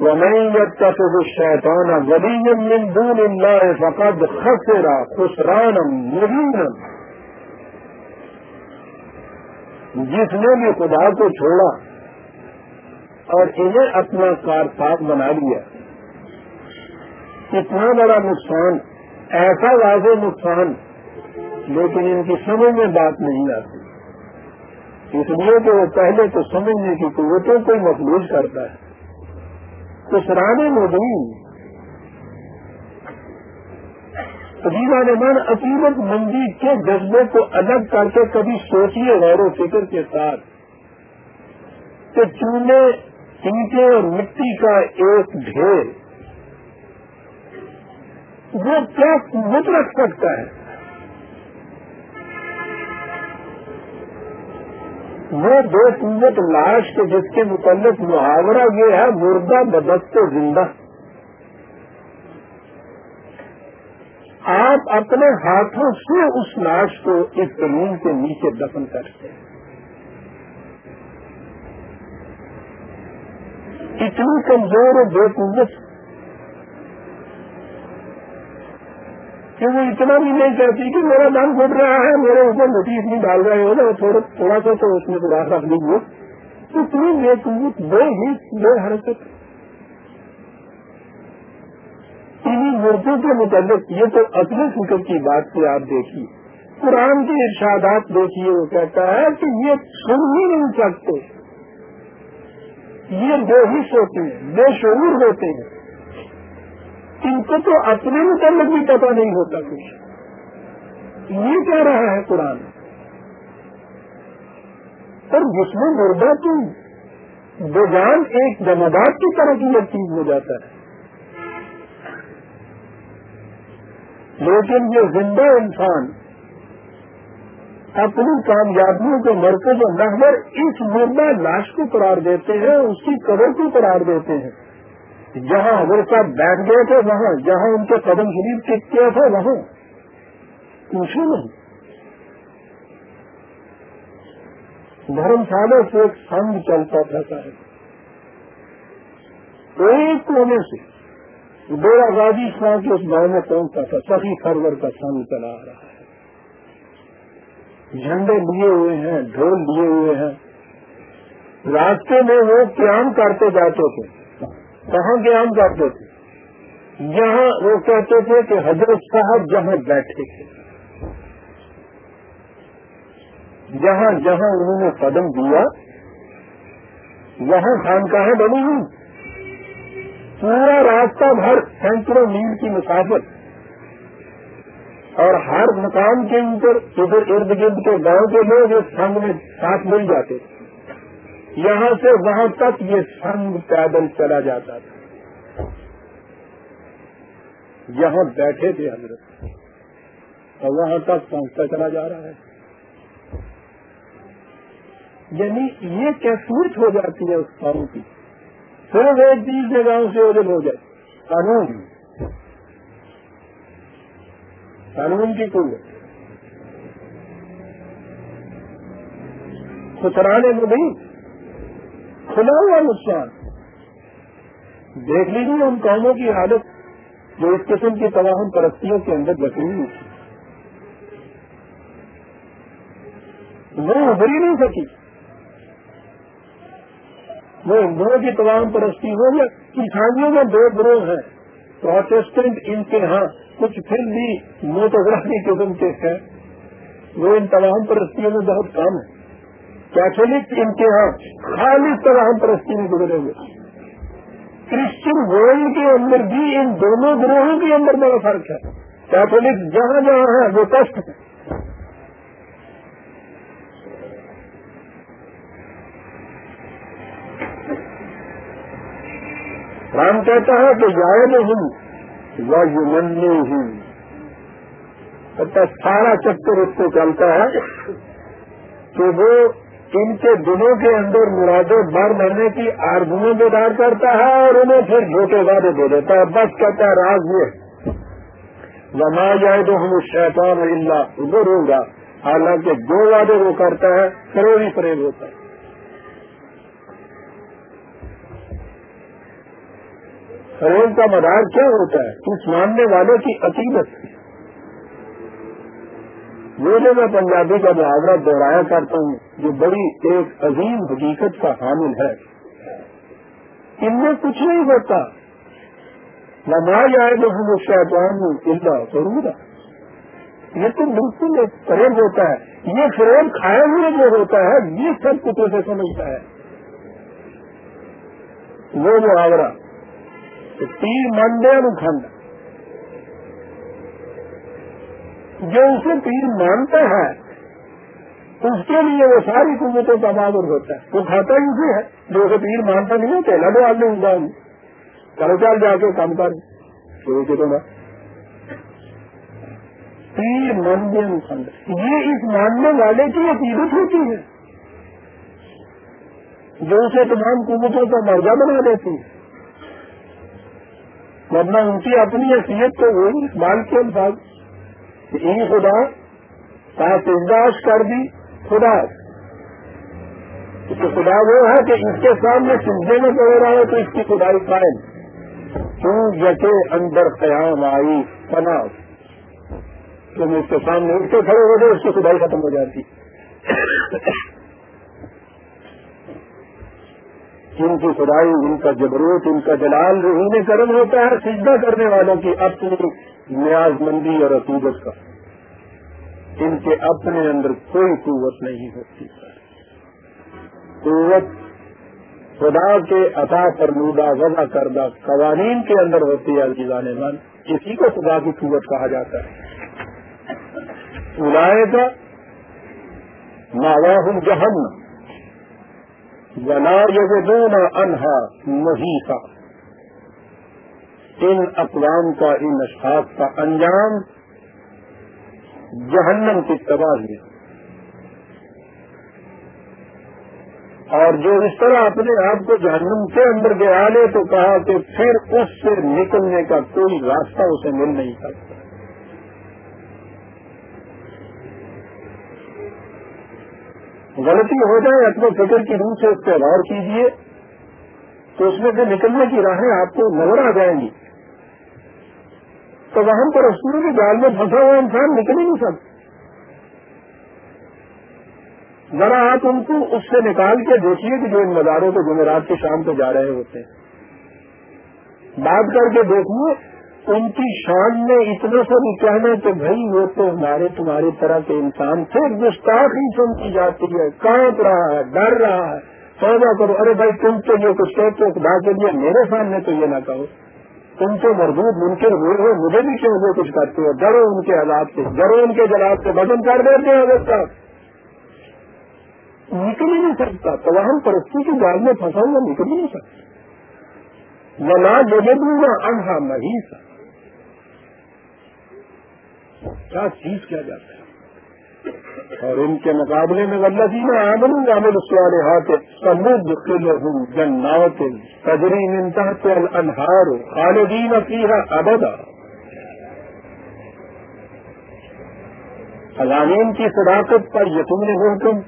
الشيطان وليا من دون الله فقد خسر خسرانا مبينا۔ جس نے بھی خدا کو چھوڑا اور انہیں اپنا کار ساتھ بنا لیا۔ اتنا بڑا نقصان، ایسا واضح نقصان، لیکن ان کی سمجھ میں بات نہیں آتی۔ اس لیے کہ وہ پہلے تو سمجھنے کی قوتوں کو مخلوط کرتا ہے۔ خسرانے مبین عجیبہ من عقیدت مندی کے جذبے کو الگ کر کے کبھی سوچیے غیر و فکر کے ساتھ کہ چونے اینٹیں اور مٹی کا ایک ڈھیر، وہ کیا قوت رکھ سکتا ہے؟ وہ دو قوت لاش کے جس کے متعلق محاورہ یہ ہے، مردہ بدست زندہ۔ آپ اپنے ہاتھوں سے اس لاش کو اس زمین کے نیچے دفن کرتے ہیں۔ اتنی کمزور بے قوت کہ وہ اتنا بھی نہیں کہتی کہ میرا دم گھٹ رہا ہے، میرے اوپر نوٹیس نہیں ڈال رہے ہو تھوڑا تھوڑا سا تو اس میں تو رکھ لیجیے اتنی بے قوت بے ہی بے حرکت۔ انہیں مردوں کے متعلق یہ تو اپنے فکر کی بات سے آپ دیکھیے۔ قرآن کے ارشادات دیکھیے، وہ کہتا ہے کہ یہ سن ہی نہیں سکتے یہ بے حص ہوتے ہیں، بے شعور ہوتے ہیں۔ ان کو تو اپنے متعلق بھی پتا نہیں ہوتا کچھ۔ یہ کہہ رہا ہے قرآن۔ اور جس میں مردہ کی بجان ایک جمادات کی طرح کی ایک چیز ہو جاتا ہے۔ لیکن یہ زندہ انسان اپنی کامیابیوں کے مرکز و نحور اس مردہ لاش کو قرار دیتے ہیں اس کی قبر کو قرار دیتے ہیں۔ جہاں حضرت صاحب بیٹھ گئے تھے وہاں، جہاں ان کے قدم شریف ٹکتے تھے وہاں۔ پوچھو نہیں۔ دھرم سالوں سے ایک سنگ چلتا تھا صاحب ایک کونے سے ڈیرا گادی خان کے اس گاؤں میں پہنچتا تھا، سخی فرور کا سنگ چلا آ رہا ہے۔ جھنڈے لیے ہوئے ہیں، ڈھول لیے ہوئے ہیں۔ راستے میں وہ قیام کرتے جاتے تھے۔ کہاں قیام کرتے تھے؟ جہاں وہ کہتے تھے کہ حضرت صاحب جہاں بیٹھے تھے۔ جہاں جہاں انہوں نے قدم دیا وہاں خانقاہیں بنی ہوئی پورا راستہ بھر سینکڑوں میل کی مسافت۔ اور ہر مقام کے اوپر ادھر ارد گرد کے گاؤں کے لوگ اس سنگ میں ساتھ مل جاتے۔ تھے یہاں سے وہاں تک یہ سنگ پیدل چلا جاتا تھا۔ یہاں بیٹھے تھے حضرت۔ اور وہاں تک پہنچتا چلا جا رہا ہے۔ یعنی یہ کیفیت ہو جاتی ہے اس قانون کی۔ صرف ایک چیز جگہوں سے اوجل ہو جائے قانون۔ قانون کی قوت۔ خسرانے میں نہیں کھلا ہوا نقصان۔ دیکھ لیجیے ان قوموں کی حالت جو اس قسم کی تمام پرستیوں کے اندر بچی ہوئی وہ ابھر ہی نہیں سکی۔ وہ ہندوؤں کی تمام پرستی ہو یا کسانیوں میں دو گروہ ہیں۔ پروٹیسٹنٹ ان کے ہاں کچھ پھر بھی موٹوگرافی قسم کے ہیں۔ وہ ان تمام پرستیوں میں بہت کم ہے کیتھولک ان کے یہاں خالی طرح ہم پرستی میں گزرے ہوئے کرسچن ورلڈ کے اندر بھی ان دونوں گروہوں کے اندر بڑا فرق ہے۔ کیتھولک جہاں جہاں ہے وہ کشٹ ہے رام کہتا ہے کہ جائے ہوں وہ یمنی ہوں۔ سارا چکر اس کو چلتا ہے کہ وہ ان کے دنوں کے اندر مرادوں بر مرنے کی آرزویں بیدار کرتا ہے اور انہیں پھر جھوٹے وعدے دے دیتا ہے۔ بس کہتا ہے، راز یہ لما جائے تو ہم شیطان اللہ ادھر ہوگا۔ حالانکہ جو وعدے وہ کرتا ہے، فروغ ہی فریب ہوتا ہے۔ فریب کا مدار کیا ہوتا ہے؟ اس ماننے والے کی عقیدت۔ وہ جو میں پنجابی کا محاورہ دوہرایا کرتا ہوں، جو بڑی ایک عظیم حقیقت کا حامل ہے۔ ان میں کچھ نہیں ہوتا۔ نماز آئے تو ہم اس کا ضرور یہ تو بالکل ایک فریب ہوتا ہے۔ یہ فریب کھائے ہوئے جو ہوتا ہے، یہ سب کچھ سے سمجھتا ہے۔ وہ محاورہ تیر منڈے کھنڈ جو اسے پیر مانتا ہے، اس کے لیے وہ ساری قوتوں کا معذر ہوتا ہے۔ وہ کھاتا ہی اسے ہے۔ جو اسے پیر مانتا نہیں ہوتا لڈو آدمی ہوں گا چلو چل جا کے کام کر۔ پیر ماننے یہ اس ماننے والے کی عقیدت ہوتی ہے۔ جو اسے تمام قوتوں کا مرجہ بنا دیتی ہے۔ ورنہ ان کی اپنی حیثیت تو وہی مال کے الفاظ۔ یہ خدا تاش کر دی خدا۔ تو خدا وہ ہے کہ اس کے سامنے سجدے میں پڑ رہا ہے تو اس کی خدائی قائم۔ کیوں جیسے اندر قیام آئی پنا تم اس کے سامنے اس کے کھڑے ہو گئے، اس کی خدائی ختم ہو جاتی۔ ان کی خدائی ان کا جبروت، ان کا جلال روحین کرم ہوتا ہے، سجدہ کرنے والوں کی اپنی نیاز مندی اور عقیدت کا۔ ان کے اپنے اندر کوئی قوت نہیں ہوتی۔ قوت خدا کے عطا پر لوڈا وضع کردہ قوانین کے اندر ہوتی ہے الجان من اسی کو خدا کی قوت کہا جاتا ہے۔ اڑائے کا ماوا جہن بنا یہ انہا نہیں کا ان اقوام کا، ان اشخاص کا انجام جہنم کی تباہی اور جو اس طرح اپنے آپ کو جہنم کے اندر گیا لے تو کہا کہ پھر اس سے نکلنے کا کوئی راستہ اسے مل نہیں سکتا۔ غلطی ہو جائے اپنے فکر کی روح سے اس پہ غور کیجیے تو اس میں سے نکلنے کی راہیں آپ کو نظر آ جائیں گی۔ تو وہاں پر اسکول کے جال میں پھنسا ہوا انسان نکل ہی نہیں سکتا۔ ذرا آپ ان کو اس سے نکال کے دیکھیے کہ جو ان مزاروں کے جمعرات کے شام پہ جا رہے ہوتے ہیں۔ بات کر کے دیکھیے، ان کی شان میں اتنا سا بھی کہنا کہ بھائی وہ تو ہمارے تمہاری طرح کے انسان تھے گستاخ ہی سنتی جاتی ہے، کانپ رہا ہے، ڈر رہا ہے۔ سودا کرو، ارے بھائی تم تو یہ کچھ کہتے ہو خدا کے لیے، میرے سامنے تو یہ نہ کہو۔ تم تو مضبوط ممکن ہوئے ہو مجھے بھی کیوں وہ کچھ کرتے ہو ڈرو ان کے حالات سے، ڈرو ان کے جلاب سے بدن کر دیتے ہیں اگر تک نکل ہی نہیں سکتا۔ تو وہاں پرستی کی گال میں پھنسا ہوا نکل ہی نہیں سکتا۔ نہ مجھے دوں گا انہا نہیں سکتا کیا چیز کیا جاتا ہے؟ اور ان کے مقابلے میں اللہ جی میں آمن عامل سوال ہاتھ سمود ہوں جنات تجری منتا تو انہار خالدین فیحا ابدا۔ عوامین کی صداقت پر یقین حکم۔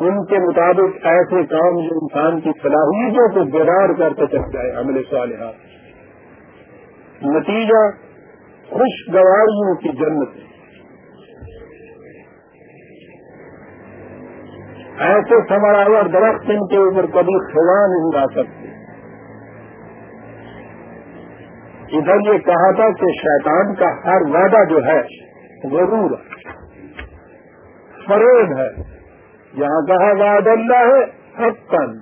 ان کے مطابق ایسے کام جو انسان کی صلاحیتوں کو بیدار کرتے چل جائے عمل صالحات۔ نتیجہ خوشگواریوں کی جنت۔ ایسے سمراور درخت ان کے اوپر کبھی خلا نہیں آ سکتے۔ ادھر یہ کہا تھا کہ شیطان کا ہر وعدہ جو ہے ضرور فریب ہے۔ یہاں کہا وعد اللہ ہے حقن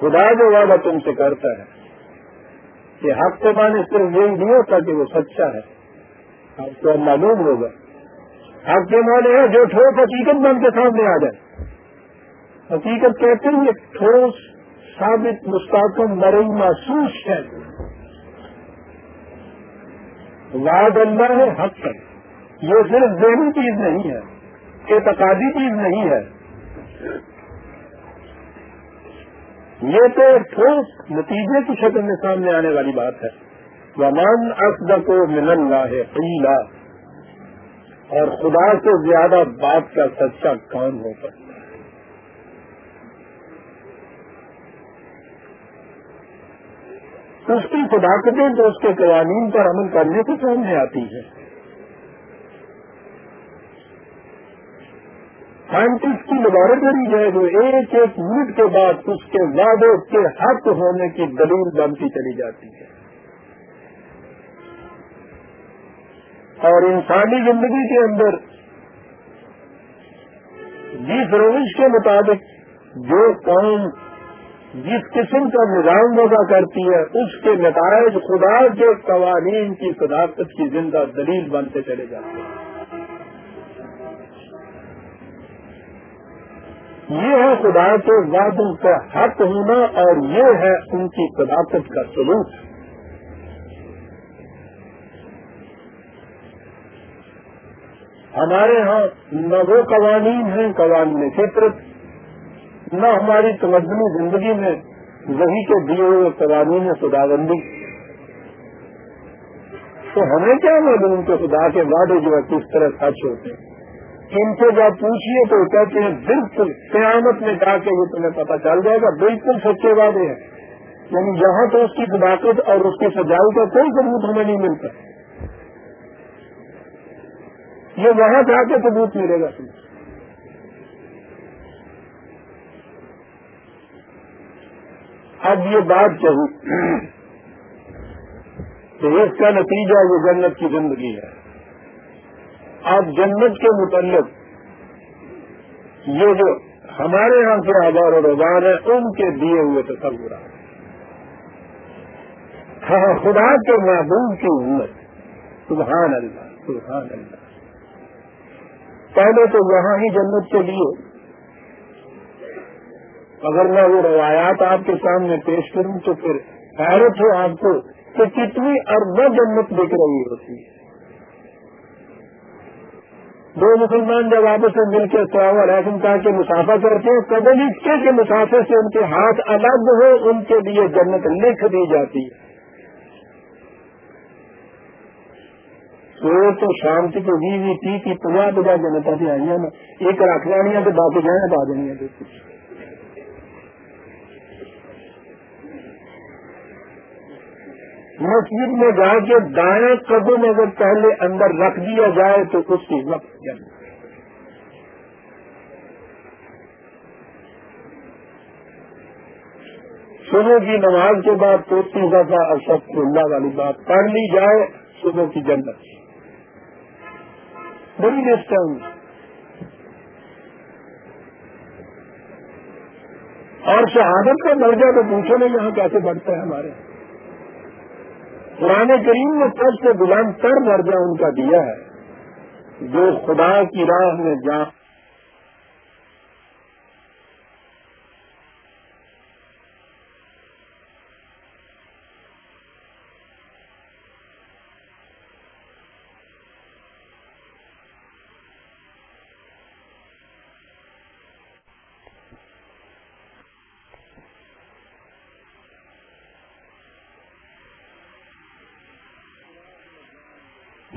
خدا جو وعدہ تم سے کرتا ہے، کہ حق کے معنی صرف یہی نہیں ہوتا کہ وہ سچا ہے، آپ کو معلوم ہوگا۔ حق کے معنی ہے جو ٹھوس حقیقت بن کے سامنے آ جائے۔ حقیقت کہتے ہیں یہ ٹھوس ثابت مستقم مرئی محسوس ہے۔ وعد اللہ ہے حق ہے۔ یہ صرف ذہنی چیز نہیں ہے، اعتقادی چیز نہیں ہے۔ یہ تو ٹھوس نتیجے کی شکل میں سامنے آنے والی بات ہے۔ ومان اصدق و من اللہ ہے اور خدا سے زیادہ بات کا سچا کام ہو سکتا ہے؟ اس کی صداقتیں جو اس کے قوانین پر عمل کرنے سے سامنے آتی ہیں۔ سائنٹسٹ کی لیبوریٹری ہے، جو ایک ایک منٹ کے بعد اس کے وعدے کے حق ہونے کی دلیل بنتی چلی جاتی ہے۔ اور انسانی زندگی کے اندر جس روش کے مطابق جو قوم جس قسم کا نظام وضع کرتی ہے، اس کے نتائج خدا کے قوانین کی صداقت کی زندہ دلیل بنتے چلے جاتے ہیں۔ یہ ہے خدا کے وعدوں کا حق ہونا اور یہ ہے ان کی صداقت کا سلوک۔ ہمارے ہاں نہ وہ قوانین ہیں قوانین فطرت، نہ ہماری تمدنی زندگی میں وہی کے دیے ہوئے قوانین خدا بندی تو ہمیں کیا معلوم کہ خدا کے وعدے جو ہے کس طرح سچ ہوتے ہیں؟ ان کو جب پوچھیے تو کہتے ہیں، بالکل قیامت میں جا کے یہ تمہیں پتا چل جائے گا، بالکل سچے وعدے ہیں۔ یعنی یہاں تو اس کی صداقت اور اس کی سجائی کا کوئی ثبوت ہمیں نہیں ملتا۔ یہ وہاں جا کے ثبوت ملے گا۔ تمہیں اب یہ بات چاہیے کہ اس کا نتیجہ یہ جنت کی زندگی ہے۔ اب جنت کے متعلق یہ جو ہمارے یہاں کے آزار و رضان ہے، ان کے دیے ہوئے تصور ہاں خدا کے محبوب کی امت سبحان اللہ سبحان اللہ۔ پہلے تو وہاں ہی جنت کے لیے۔ اگر میں وہ روایات آپ کے سامنے پیش کروں تو پھر حیرت ہو آپ کو کہ کتنی اربوں جنت دکھ رہی ہوتی ہے۔ دو مسلمان جب آپس میں مل کے السلام علیکم کہا کے مسافہ کرتے ہیں قدم اس کے مسافر سے ان کے ہاتھ الگ ہو، ان کے لیے جنت لکھ دی جاتی ہے۔ تو شام کی تو وی تی کی پناہ بجا جنتا سے آئی ہیں نا ایک رکھ لینی ہے تو باقی جائیں پا دینی ہے مسجد میں جا کے دائیں قدم اگر پہلے اندر رکھ دیا جائے تو اس کی وقت جائے صبح کی نماز کے بعد تو دفعہ اشد اللہ والی بات پڑھ لی جائے صبح کی جنت بڑی لسٹ ہے اور شہادت کا درجہ تو پوچھو نہیں، یہاں کیسے بڑھتا ہے ہمارے؟ قرآن کریم نے سب سے بلند تر درجہ ان کا دیا ہے، جو خدا کی راہ میں جان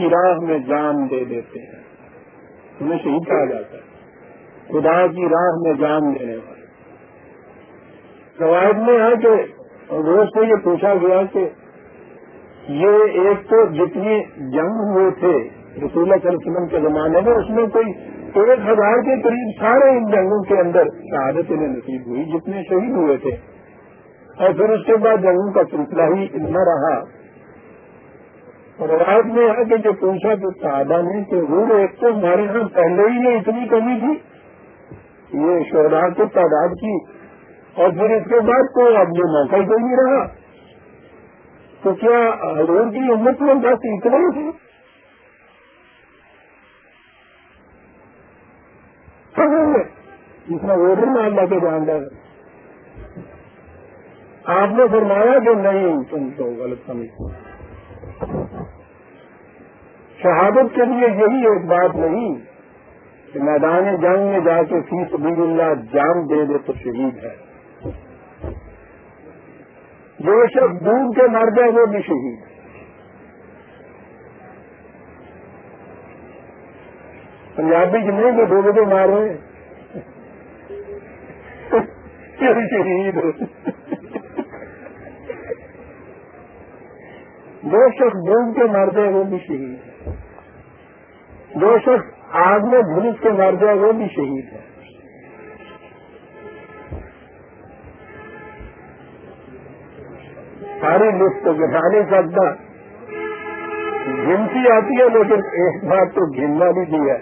کی راہ میں جان دے دیتے ہیں۔ ہمیں شہید کہا جاتا ہے۔ خدا کی راہ میں جان دینے والے روایت میں ہے کہ روز سے یہ پوچھا گیا کہ یہ ایک تو جتنی جنگ ہوئے تھے رسول اللہ علیہ وسلم کے زمانے میں، اس میں کوئی ایک ہزار کے قریب سارے ان جنگوں کے اندر شہادت انہیں نصیب ہوئی، جتنے شہید ہوئے تھے۔ اور پھر اس کے بعد جنگوں کا سلسلہ ہی اتنا رہا۔ روایت میں آ کے جو پوچھا تو صحابہ نے کہ وہ ایک تو ہمارے یہاں پہلے ہی نہیں اتنی کمی تھی۔ یہ شہدا کی تعداد کی اور پھر اس کے بعد تو اب یہ موقع ہی نہیں رہا۔ تو کیا حضور کی امت میں بس اتنا ہی تھا؟ ہاں، ہاں، ہاں۔ جس میں ووٹر میں اللہ کے جانتا ہے آپ نے فرمایا کہ نہیں، تم تو غلط سمجھتے۔ شہادت کے لیے یہی ایک بات نہیں کہ میدان جنگ میں جا کے فی سبیل اللہ جان دے دے تو شہید ہے۔ جو شخص ڈوب کے مر جائے وہ بھی شہید پنجابی جتنے کو ڈوبے کے مارے شہید جو شخص ڈوب کے مر جائے وہ بھی شہید ہے جو شخص آگ میں بھولس کے مر جائے وہ بھی شہید ہے ساری لسٹ تو گھٹا نہیں سکتا گنتی آتی ہے لیکن ایک بات تو گننا بھی دی ہے۔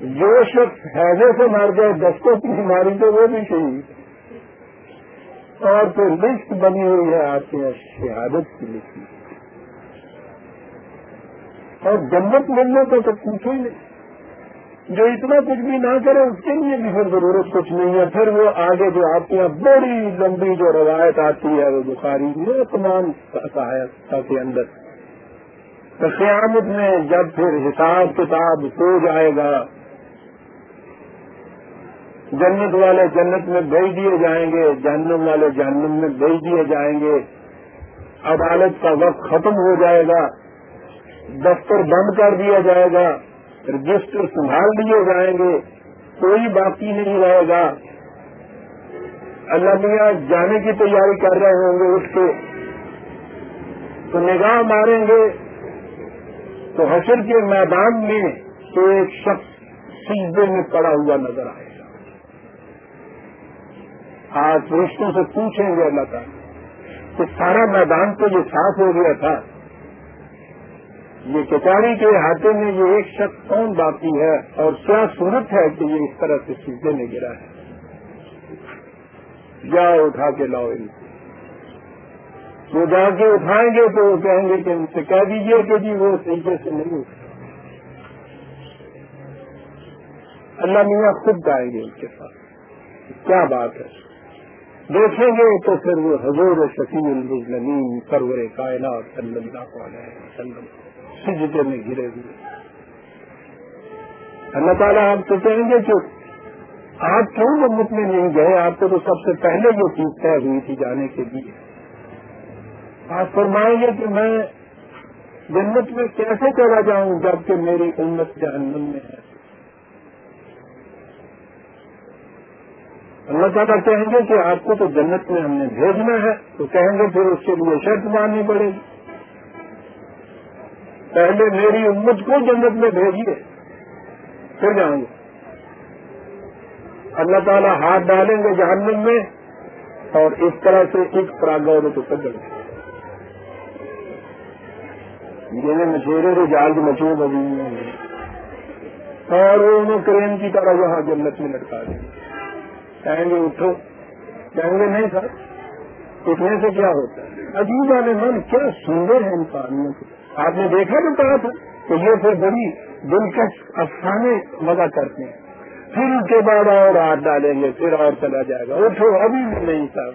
جو شخص حیضے سے مار جائے، دستوں کی بیماری تو وہ بھی شہید۔ ہے اور پھر لسٹ بنی ہوئی ہے آپ کے شہادت کی لسٹ۔ اور جنت ملنے کو تو پوچھو ہی نہیں۔ جو اتنا کچھ بھی نہ کرے، اس کے لیے بھی پھر ضرورت کچھ نہیں ہے۔ پھر وہ آگے جو آپ کے بڑی لمبی جو روایت آتی ہے، وہ بخاری میں تمام سہایتا کے اندر۔ تو قیامت میں جب پھر حساب کتاب ہو جائے گا جنت والے جنت میں بھیج دیے جائیں گے، جہنم والے جہنم میں بھیج دیے جائیں گے۔ عدالت کا وقت ختم ہو جائے گا، دفتر بند کر دیا جائے گا، رجسٹر سنبھال لیے جائیں گے، کوئی باقی نہیں رہے گا۔ اللہ میاں جانے کی تیاری کر رہے ہوں گے اس کے۔ تو نگاہ ماریں گے۔ تو حشر کے میدان میں تو ایک شخص سیدھے میں پڑا ہوا نظر آئے۔ آج رشتوں سے پوچھیں گے اللہ تعالیٰ کہ سارا میدان تو یہ صاف ہو گیا تھا۔ یہ کچاری کے احاطے میں یہ ایک شخص کون باقی ہے اور کیا صورت ہے کہ یہ اس طرح سے سیدھے میں گرا ہے؟ جا اٹھا کے لاؤ ان کو۔ وہ جا کے اٹھائیں گے تو وہ کہیں گے کہ ان سے کہہ دیجیے کہ جی وہ طریقے سے نہیں اٹھا اللہ میاں خود جائیں گے ان کے ساتھ۔ کیا بات ہے؟ دیکھیں گے تو پھر وہ حضور شفیع المزمین سرور کائنات صلی اللہ علیہ وسلم سجدے میں گرے ہوئے۔ اللہ تعالیٰ آپ تو کہیں گے کہ آپ کیوں جنت میں نہیں گئے؟ آپ کو تو سب سے پہلے جو چیز طے ہوئی تھی جانے کے لیے۔ آپ فرمائیں گے کہ میں جنت میں کیسے چلا جاؤں جبکہ میری امت جہنم میں ہے؟ اللہ تعالیٰ کہیں گے کہ آپ کو تو جنت میں ہم نے بھیجنا ہے، تو کہیں گے پھر اس کے لیے شرط ماننی پڑے گی۔ پہلے میری امت کو جنت میں بھیجیے، پھر جاؤں گے اللہ تعالیٰ ہاتھ ڈالیں گے جہنم میں اور اس طرح سے ایک پراگا تو پکڑ گے۔ جنہیں مچھیرے کے جال کی مچھلی بنی اور وہ انہیں کریم کی طرح یہاں جنت میں لٹکا دیں گے۔ کہیں گے اٹھو۔ کہیں گے نہیں سر اٹھنے سے کیا ہوتا ہے؟ عجیب والے من کیا سندر ہے ان کو آپ نے دیکھا تو کہا تھا کہ یہ پھر بڑی دلکش افسانے مزہ کرتے ہیں۔ پھر اس کے بعد اور ہاتھ ڈالیں گے، پھر اور چلا جائے گا۔ اٹھو، ابھی بھی نہیں تھا۔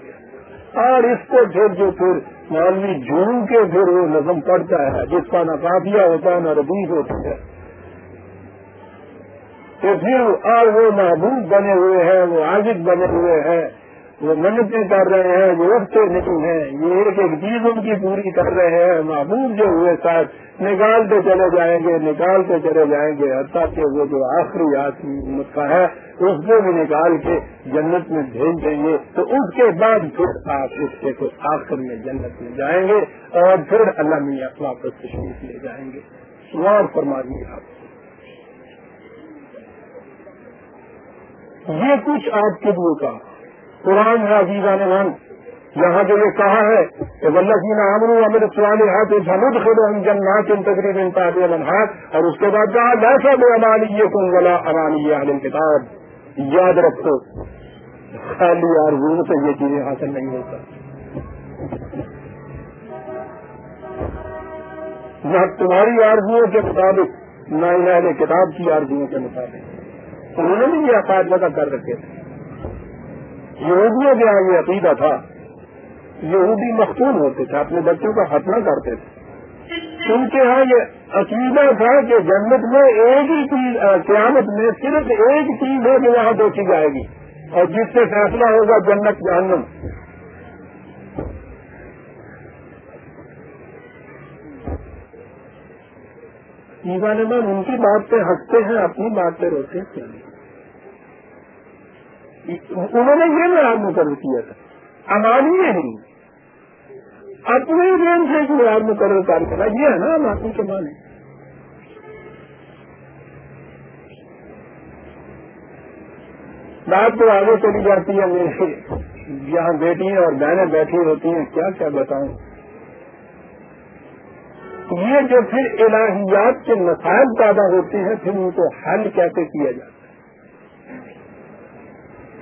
اور اس کو پھر جو پھر مولوی جھوم کے پھر وہ نظم پڑتا ہے۔ جس کا نہ کافیا ہوتا ہے نہ ردیف ہوتی ہے۔ تو پھر اور وہ محبوب بنے ہوئے ہیں، وہ عاجد بنے ہوئے ہیں، وہ منتیں کر رہے ہیں، وہ اٹھتے نہیں ہیں۔ یہ ایک ایک چیز ان کی پوری کر رہے ہیں۔ محبوب جو ہوئے ساتھ نکالتے چلے جائیں گے، نکالتے چلے جائیں گے، حتیٰ کہ وہ جو آخری آدمی کا ہے، اس کو بھی نکال کے جنت میں بھیج دیں گے۔ تو اس کے بعد پھر آپ اس کے کچھ آخر میں جنت میں جائیں گے اور پھر اللہ میاں واپس تشریف لے جائیں گے۔ سوار فرما دیے آپ۔ یہ کچھ آپ کے لیے کہا قرآن ہے عزیزہ من یہاں جو یہ کہا ہے کہ ولہ امر امر سوال ہاتھ جمود خود ہم جنات ان تقریب انتاب اور اس کے بعد کہا ویسا بے امانی یہ کون گلا امانی عالم کتاب یاد رکھو، خالی آرزو سے یہ چیزیں حاصل نہیں ہوتا نہ تمہاری آرزوؤں کے مطابق، نہ انہیں کتاب کی آرزوؤں کے مطابق۔ انہوں نے بھی یہ عقائد وقت کر رکھے۔ تھے یہودیوں کے یہاں یہ عقیدہ تھا۔ یہودی مختون ہوتے تھے، اپنے بچوں کا ختمہ کرتے تھے۔ ان کے یہاں یہ عقیدہ تھا کہ جنت میں ایک ہی چیز قیامت میں صرف ایک چیز ہے کہ یہاں دیکھی جائے گی۔ اور جس سے فیصلہ ہوگا جنت جہنم۔ ایمان ان کی بات پہ ہنستے ہیں، اپنی بات پہ روتے ہیں۔ انہوں نے یہ معیار مقرر کیا تھا۔ امانی نہیں اپنے رین سے ایک مقرر کر کرا یہ ہے نا ہم کے مانے بات تو آگے چلی جاتی ہے۔ میرے یہاں بیٹی اور بہنیں بیٹھی ہوتی ہیں، کیا کیا بتاؤں؟ یہ جو پھر الہیات کے مسائل پیدا ہوتے ہیں، پھر ان کو حل کیسے کیا جاتا ہے؟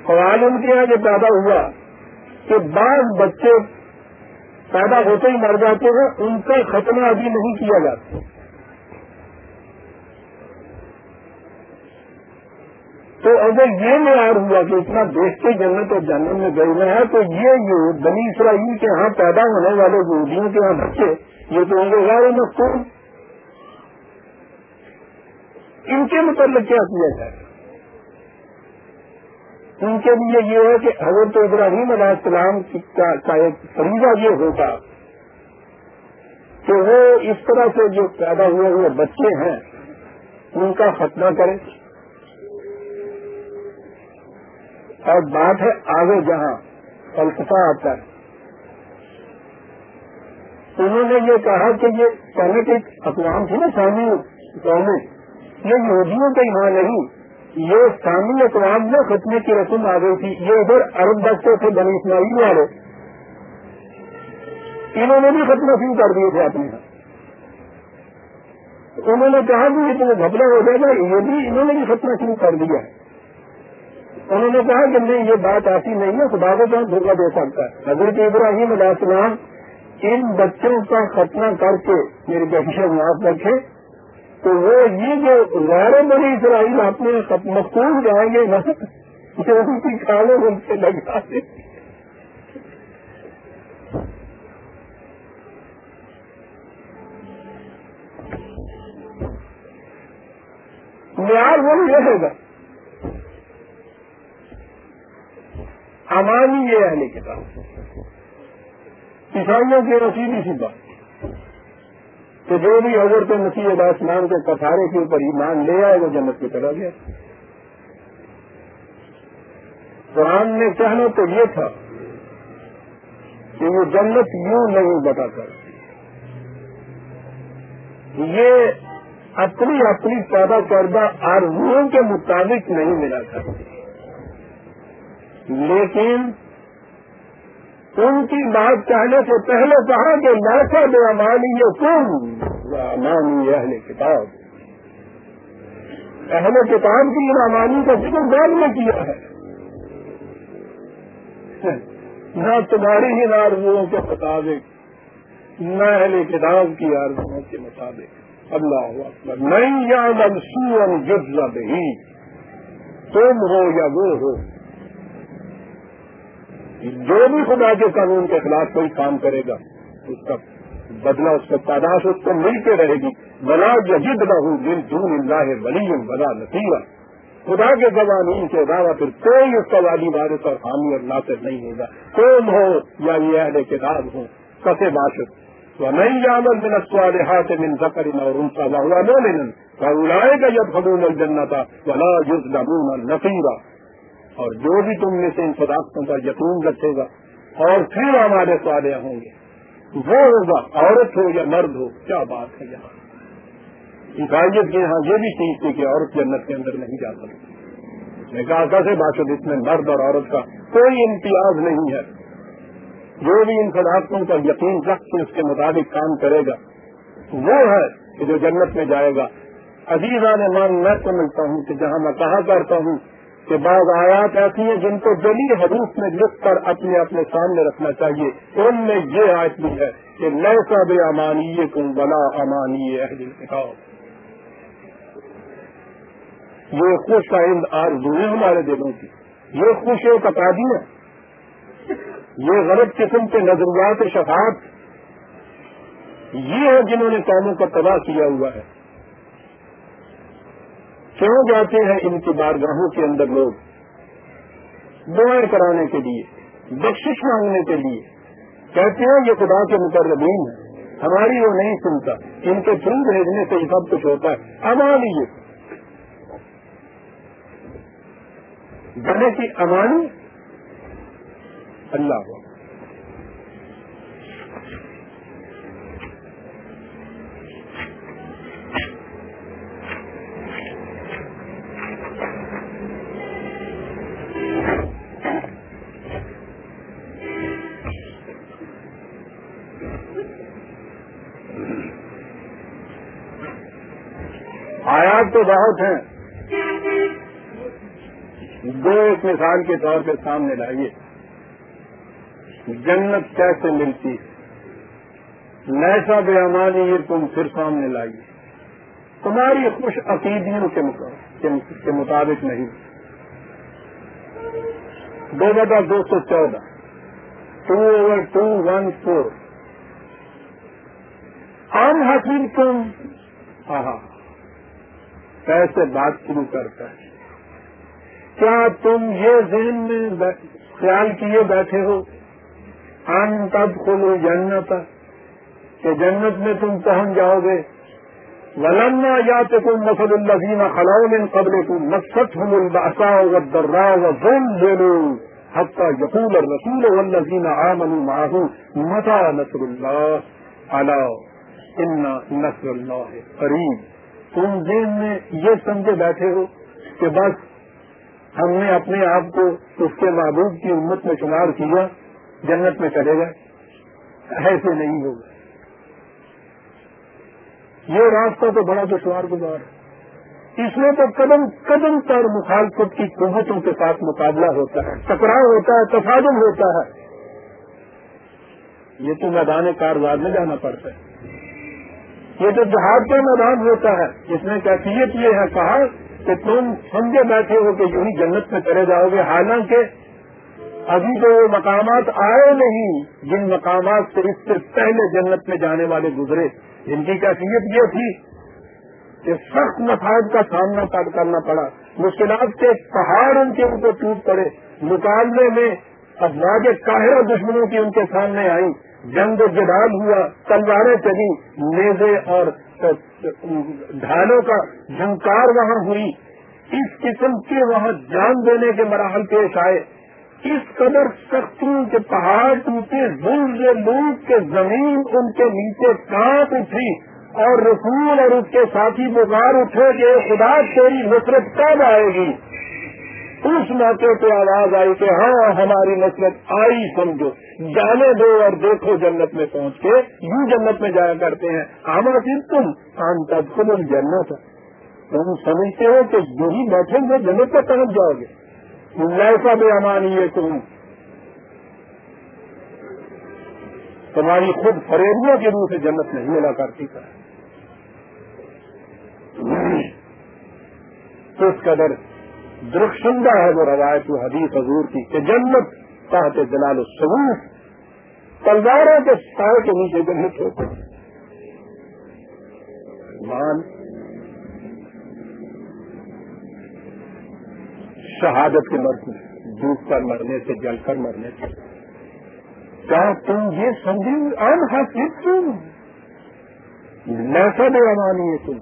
سوال ان کے یہاں جو پیدا ہوا کہ بعض بچے پیدا ہوتے ہی مر جاتے ہیں، ان کا ختمہ ابھی نہیں کیا جاتا۔ تو اگر یہ معیار ہوا کہ اتنا دیکھتے جنت اور جنم میں گئے ہوئے ہیں، تو یہ بنی اسرائیل کے ہاں پیدا ہونے والے یہودیوں کے ہاں بچے یہ تو ہوں گے غیر مختون ان کے متعلق کیا کیا جائے؟ ان کے لیے یہ ہے کہ حضرت ابراہیم علیہ السلام کا ایک فریضہ یہ ہوگا کہ وہ اس طرح سے جو پیدا ہوئے ہوئے بچے ہیں، ان کا ختمہ کرے اور بات ہے آگے جہاں فلسفہ آتا ہے۔ انہوں نے یہ کہا کہ یہ سینیٹک اقوام تھی نا سامی قومیں یہ یہودیوں کا یہاں نہیں، یہ سامی اقوام میں ختمے کی رسم آ گئی تھی، یہ ادھر ارب بچے تھے بنی اسماعیل والے۔ انہوں نے بھی ختمہ شروع کر دیے تھے اپنے ہاں۔ انہوں نے کہا کہ یہ تمہیں گھبرا ہو جائے گا، یہ بھی انہوں نے بھی ختمہ شروع کر دیا۔ انہوں نے کہا کہ نہیں، یہ بات ایسی نہیں ہے، خدا کو کہاں دھوکہ دے سکتا ہے؟ حضرت ابراہیم علیہ السلام ان بچوں کا ختمہ کر کے میری بخشے معاف رکھے تو وہ یہ جو غیر بنی اسرائیل اپنے مقصود جائیں گے نا جو ان کی کھانے ان سے لگا دے معیار وہ یہ ہوگا امانی یہ ہے کتاب۔ عیسائیوں کی رسیدی سی بات۔ کہ جو بھی حضرت مسیح علیہ السلام کے کفارے کے اوپر ایمان لے آئے، وہ جنت کی طرح گیا قرآن نے کہنا تو یہ تھا کہ وہ جنت یوں نہیں بتا کر یہ اپنی اپنی پیدا کردہ آرزوؤں کے مطابق نہیں ملا کرتی لیکن ان کی بات کہنے سے پہلے کہا کہ لاسا بے امانی یہ امانی اہل کتاب۔ اہل کتاب کی امانی کا ذکر بعد میں کیا ہے؟ نہ تمہاری ہی آرزوؤں کے مطابق، نہ اہل کتاب کی آرزوؤں کے مطابق۔ اللہ اکبر۔ نہیں یا منسوخ جد ہی تم ہو یا وہ ہو۔ جو بھی خدا کے قانون کے خلاف کوئی کام کرے گا، اس کا بدلا اس کا تعداد اس کو مل کے رہے گی۔ بنا بلا جد بہو دن دون اللہ بلی بلا نتیجہ خدا کے قوانین کے علاوہ پھر کوئی اس کا والی وارث اور حامی اور ناصر نہیں ہوگا۔ قوم ہو یا یہ اہل کتاب ہو کسے باشد تو نہیں جامل من سوال ہاتھ من ذکر اور ان کا ہوا نو لین اڑائے گا جب خدون الجنتا ولا جز نمون نفیرہ اور جو بھی تم میں سے ان صداقتوں کا یقین رکھے گا اور پھر ہمارے سوالے ہوں گے، وہ ہوگا عورت ہو یا مرد ہو، کیا بات ہے یہاں عیسائیت کے یہاں یہ بھی چیز تھی کہ عورت جنت کے اندر نہیں جا سکتی۔ میں کہا کیسے بات اس میں مرد اور عورت کا کوئی امتیاز نہیں ہے۔ جو بھی ان صداقتوں کا یقین رکھ کے اس کے مطابق کام کرے گا، وہ ہے کہ جو جنت میں جائے گا۔ عزیزہ نے مان میں سمجھتا ہوں کہ جہاں میں کہا کرتا ہوں کہ بعض آیات ایسی ہیں جن کو جلی حدیث میں لکھ کر اپنے اپنے سامنے رکھنا چاہیے۔ ان میں یہ آیت بھی ہے کہ نئے سب امانی تم بلا امانی یہ خوش آئند آج دیں ہمارے دلوں کی۔ یہ خوش ایک اکادی ہے۔ یہ غلط قسم کے نظریات شفاعت یہ ہے جنہوں نے قوموں کا تباہ کیا ہوا ہے۔ کیوں جاتے ہیں ان کی بارگاہوں کے اندر لوگ۔ دعائیں کرانے کے لیے، بخشش مانگنے کے لیے۔ کہتے ہیں، یہ خدا کے مقربین ہے ہماری وہ نہیں سنتا۔ ان کے تھرو بھیجنے سے سب کچھ ہوتا ہے۔ امانی بنے کی امانی۔ اللہ آیات تو بہت ہیں۔ دو ایک مثال کے طور پہ سامنے لائیے۔ جنت کیسے ملتی؟ نیسا بے امانی یہ تم پھر سامنے لائیے۔ تمہاری خوش عقیدیوں کے مطابق نہیں۔ دو ہزار دو سو چودہ۔ Two over two one four. ہم حسین تم ہاں ہاں۔ کیسے بات شروع کرتا ہے؟ کیا تم یہ ذہن میں خیال کیے بیٹھے ہو؟ ان تب کھولو جنت کہ جنت میں تم پہنچ جاؤ گے۔ ولما یا تو تم مسد الزین خلاؤ قبل تم مقصد ہوں الباسا درا و زون لو حتہ یقول رسول والذین آمنوا معه متا نصر اللہ علا ان نصر اللہ قریب تم ذہن میں یہ سمجھے بیٹھے ہو کہ بس ہم نے اپنے آپ کو اس کے محبوب کی امت میں شمار کیا، جنت میں چلے گئے۔ ایسے نہیں ہوگا یہ راستہ تو بڑا دشوار گزار ہے۔ اس میں تو قدم قدم پر مخالفت کی قوتوں کے ساتھ مقابلہ ہوتا ہے۔ ٹکراؤ ہوتا ہے تصادم ہوتا ہے۔ یہ تو میدان کاروبار میں جانا پڑتا ہے۔ یہ تو جہاد کا میدان ہوتا ہے، اس میں کیفیت یہ ہے، کہا کہ تم سمجھے بیٹھے ہو کہ یوں جنت میں چلے جاؤ گے۔ حالانکہ ابھی تو وہ مقامات آئے نہیں، جن مقامات سے اس سے پہلے جنت میں جانے والے گزرے۔ جن کی کیفیت یہ تھی کہ سخت مفاد کا سامنا کرنا پڑا۔ مشکلات کے پہاڑ ان کے اوپر ٹوٹ پڑے۔ مقابلے میں افواج قاہرہ دشمنوں کی ان کے سامنے آئی جنگ جدال ہوا، تلواریں چلی میزے اور ڈھالوں کا جھنکار وہاں ہوئی۔ اس قسم کے وہاں جان دینے کے مراحل پیش آئے۔ اس قدر سختیوں کے پہاڑ ٹوٹے ظلم لوگ کے زمین ان کے نیچے کانپ اٹھی اور رسول اور اس کے ساتھی بغار اٹھے کہ خدا، تیری نصرت کب آئے گی؟ اس موقع پہ آواز آئی کہ ہاں ہماری نصرت آئی، سمجھو۔ جانے دو اور دیکھو جنت میں پہنچ کے یوں جنت میں جایا کرتے ہیں۔ ہم پھر تم ہم تب خود جنت تم سمجھتے ہو کہ یہی بیٹھے گے جنت پہ پہنچ جاؤ گے۔ ایسا بھی امانی ہے تم۔ تمہاری خود فریبیوں کے روح سے جنت نہیں ملا کرتی۔ کا اس قدر درخشندہ ہے وہ روایت و حدیث حضور کی کہ جنت چاہتے جلال السبور تلواروں کے سائے کے نیچے جنت ہوتے مان شہادت کے مرنے ڈوب کر مرنے سے، جل کر مرنے سے۔ کیا تم یہ سمجھے ان حاصل تم۔ نیسا بے امانی ہے تم۔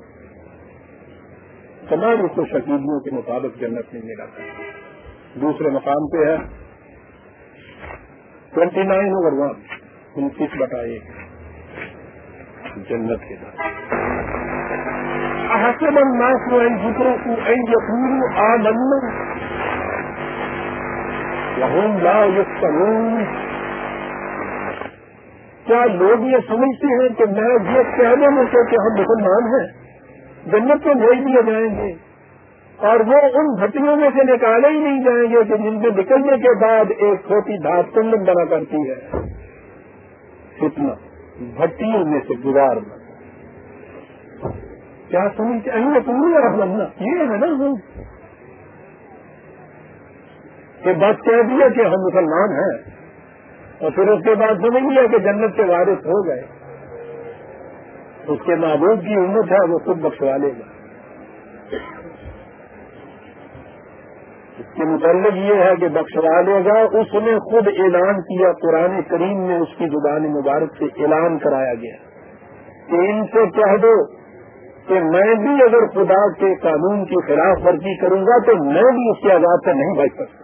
تمام اس کو شکیدیوں کے مطابق جنت نہیں ملا۔ دوسرے مقام پہ ہے۔ ٹوینٹی نائن اوور ون انتیس بتائیے جنت کے بعد احسن الناس ان ذکروا ان يقولوا آمنا وهم لا يفتنون کیا لوگ یہ سمجھتے ہیں کہ میں یہ کہنے میں سے کہ ہم مسلمان ہیں جنت کو بھیج دیے جائیں گے اور وہ ان بھٹیوں میں سے نکالے ہی نہیں جائیں گے کہ جن کے نکلنے کے بعد ایک چھوٹی دھات کنڈن بنا کرتی ہے۔ اتنا بھٹیوں میں سے گزارنا کیا سمجھتے اہم پورا بننا یہ ہے نا کہ بات کہہ دیا کہ ہم مسلمان ہیں، اور پھر اس کے بعد سمجھ لیا کہ جنت کے وارث ہو گئے۔ اس کے محبوب کی امت ہے، وہ خود بخشوا لے گا۔ اس کے متعلق یہ ہے کہ بخشوا لے گا۔ اس نے خود اعلان کیا، قرآن کریم میں اس کی زبان مبارک سے اعلان کرایا گیا۔ کہ ان سے کہہ دو کہ میں بھی اگر خدا کے قانون کی خلاف ورزی کروں گا تو میں بھی اس کے آزاد سے نہیں بچ سکتا۔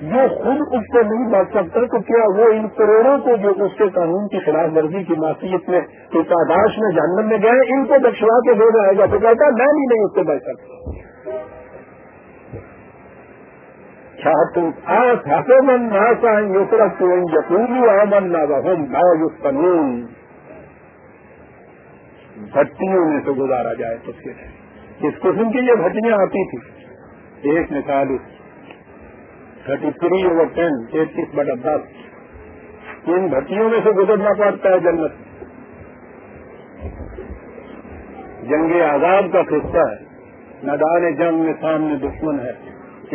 جو خود اس کو نہیں بچ سکتا تو کیا وہ ان کروڑوں کو جو اس کے قانون کی خلاف ورزی کی معصیت میں کہ تعداش میں جانور میں گئے، ان کو دکشوا کے دے جائے گا تو کہتا میں بھی نہیں اس سے بچ سکتا۔ کیا تم آس ہاتھوں من نہ چاہیں گے طرف تو یقینی امن نہ رہم بھاؤ قانون بھٹیوں میں سے گزارا جائے تو پھر۔ اس قسم کی یہ بھٹیاں آتی تھی ایک مثال اس تھرٹی تھری اوور ٹین تینتیس بٹا دس. ان بھٹیوں میں سے گزرنا پڑتا ہے جنت. جنگ آزاد کا قصہ ہے. میدان جنگ میں سامنے دشمن ہے.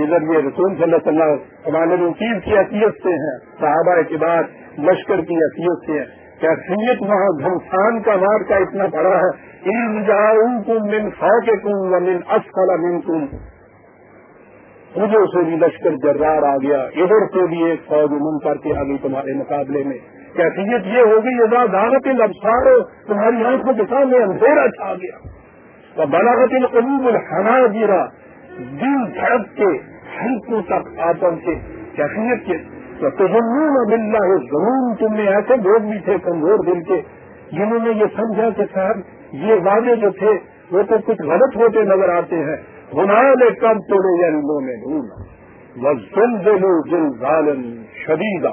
ادھر یہ رسول صلی اللہ علیہ وسلم ہمارے نصیب کی حیثیت سے ہیں. صحابہ کے بعد لشکر کی حیثیت سے ہیں. کیفیت وہاں گھمسان کا مار کا اتنا بڑا ہے. ان جاؤں کم من فو کے کم و من اصل من کم ادھر سے بھی لشکر جرار آ گیا، ادھر سے بھی ایک فوج من کر کے آ گئی تمہارے مقابلے میں۔ کیفیت یہ ہوگی یہ دعوت لبسار تمہاری آنکھوں کے سامنے اندھیرا چھا گیا۔ بلاغت القبوب الحنا گرا دل دھڑک کے ہلکوں تک آتم کے کیفیت کے۔ تجمون بلّہ ضرور تم نے ایسے لوگ بھی تھے کمزور دل کے، جنہوں نے یہ سمجھا کہ صاحب، یہ وعدے جو تھے، وہ تو کچھ غلط ہوتے نظر آتے ہیں۔ نے کم توڑے یا میں ڈھونڈا دل ظالم شدیدہ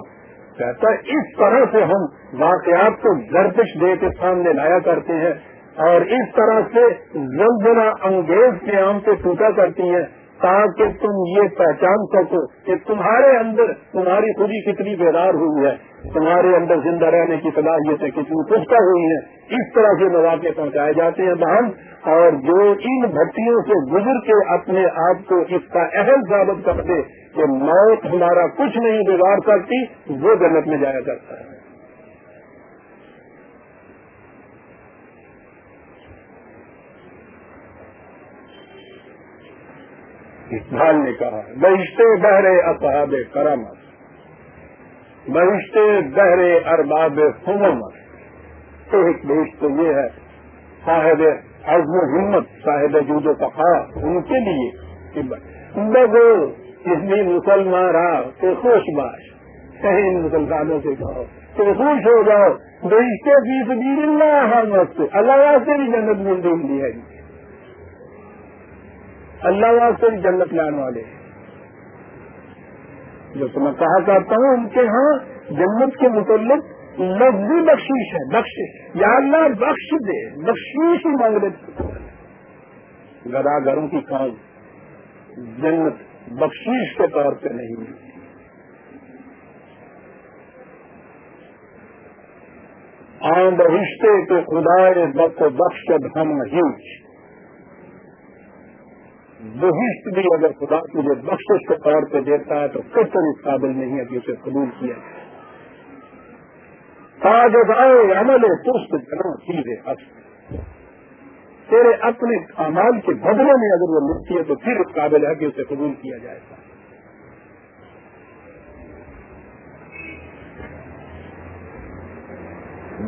کہتا ہے، اس طرح سے ہم واقعات کو گردش دے کے سامنے لایا کرتے ہیں اور اس طرح سے زلزلہ انگیز کے عام سے ٹوٹا کرتی ہیں تاکہ تم یہ پہچان سکو کہ تمہارے اندر تمہاری خودی کتنی بیدار ہوئی ہے۔ تمہارے اندر زندہ رہنے کی صلاحیتیں کتنی پختہ ہوئی ہیں۔ اس طرح سے مواقع پہنچائے جاتے ہیں۔ بہن اور جو ان بھٹیوں سے گزر کے اپنے آپ کو اس کا اہم ثابت کر دے کہ موت ہمارا کچھ نہیں بگاڑ سکتی، وہ جنت میں جایا کرتا ہے۔ اقبال نے کہا، بہشتے بہرے اصحاب کرامت بہشتے بہرے ارباب حمت ایک بیش تو یہ ہے، صاحب عزم و ہمت صاحب جود و فخار ان کے لیے بگو اس لیے مسلمان رہا تو خوش باش۔ کہیں ان مسلمانوں سے کہو تو خوش ہو جاؤ۔ بہشتے کی سبیر اللہ ہر وقت۔ اللہ سے بھی جنت مل ملتی ملی ہے۔ اللہ واسطے بھی جنت لانے والے جو تو میں کہا کرتا ہوں ان کے ہاں جنت کے متعلق لفظی بخشیش ہے، بخش یا اللہ، بخش دے۔ بخشیش ہی مانگ لیتے گدا گھروں کی کام جنت بخشیش کے طور پہ نہیں ملتی آم رشتے کے خدا بخش بخش ہم ہیچ بہشت بھی اگر خدا تجھے بخش کے طور پہ دیتا ہے تو کتنے اس قابل نہیں ہے کہ اسے قبول کیا۔ جائے تاج عمل تست جنا چیزیں تیرے اپنے امال کے بدلے میں اگر وہ ملتی ہے تو پھر اس قابل ہے کہ اسے قبول کیا جائے۔ گا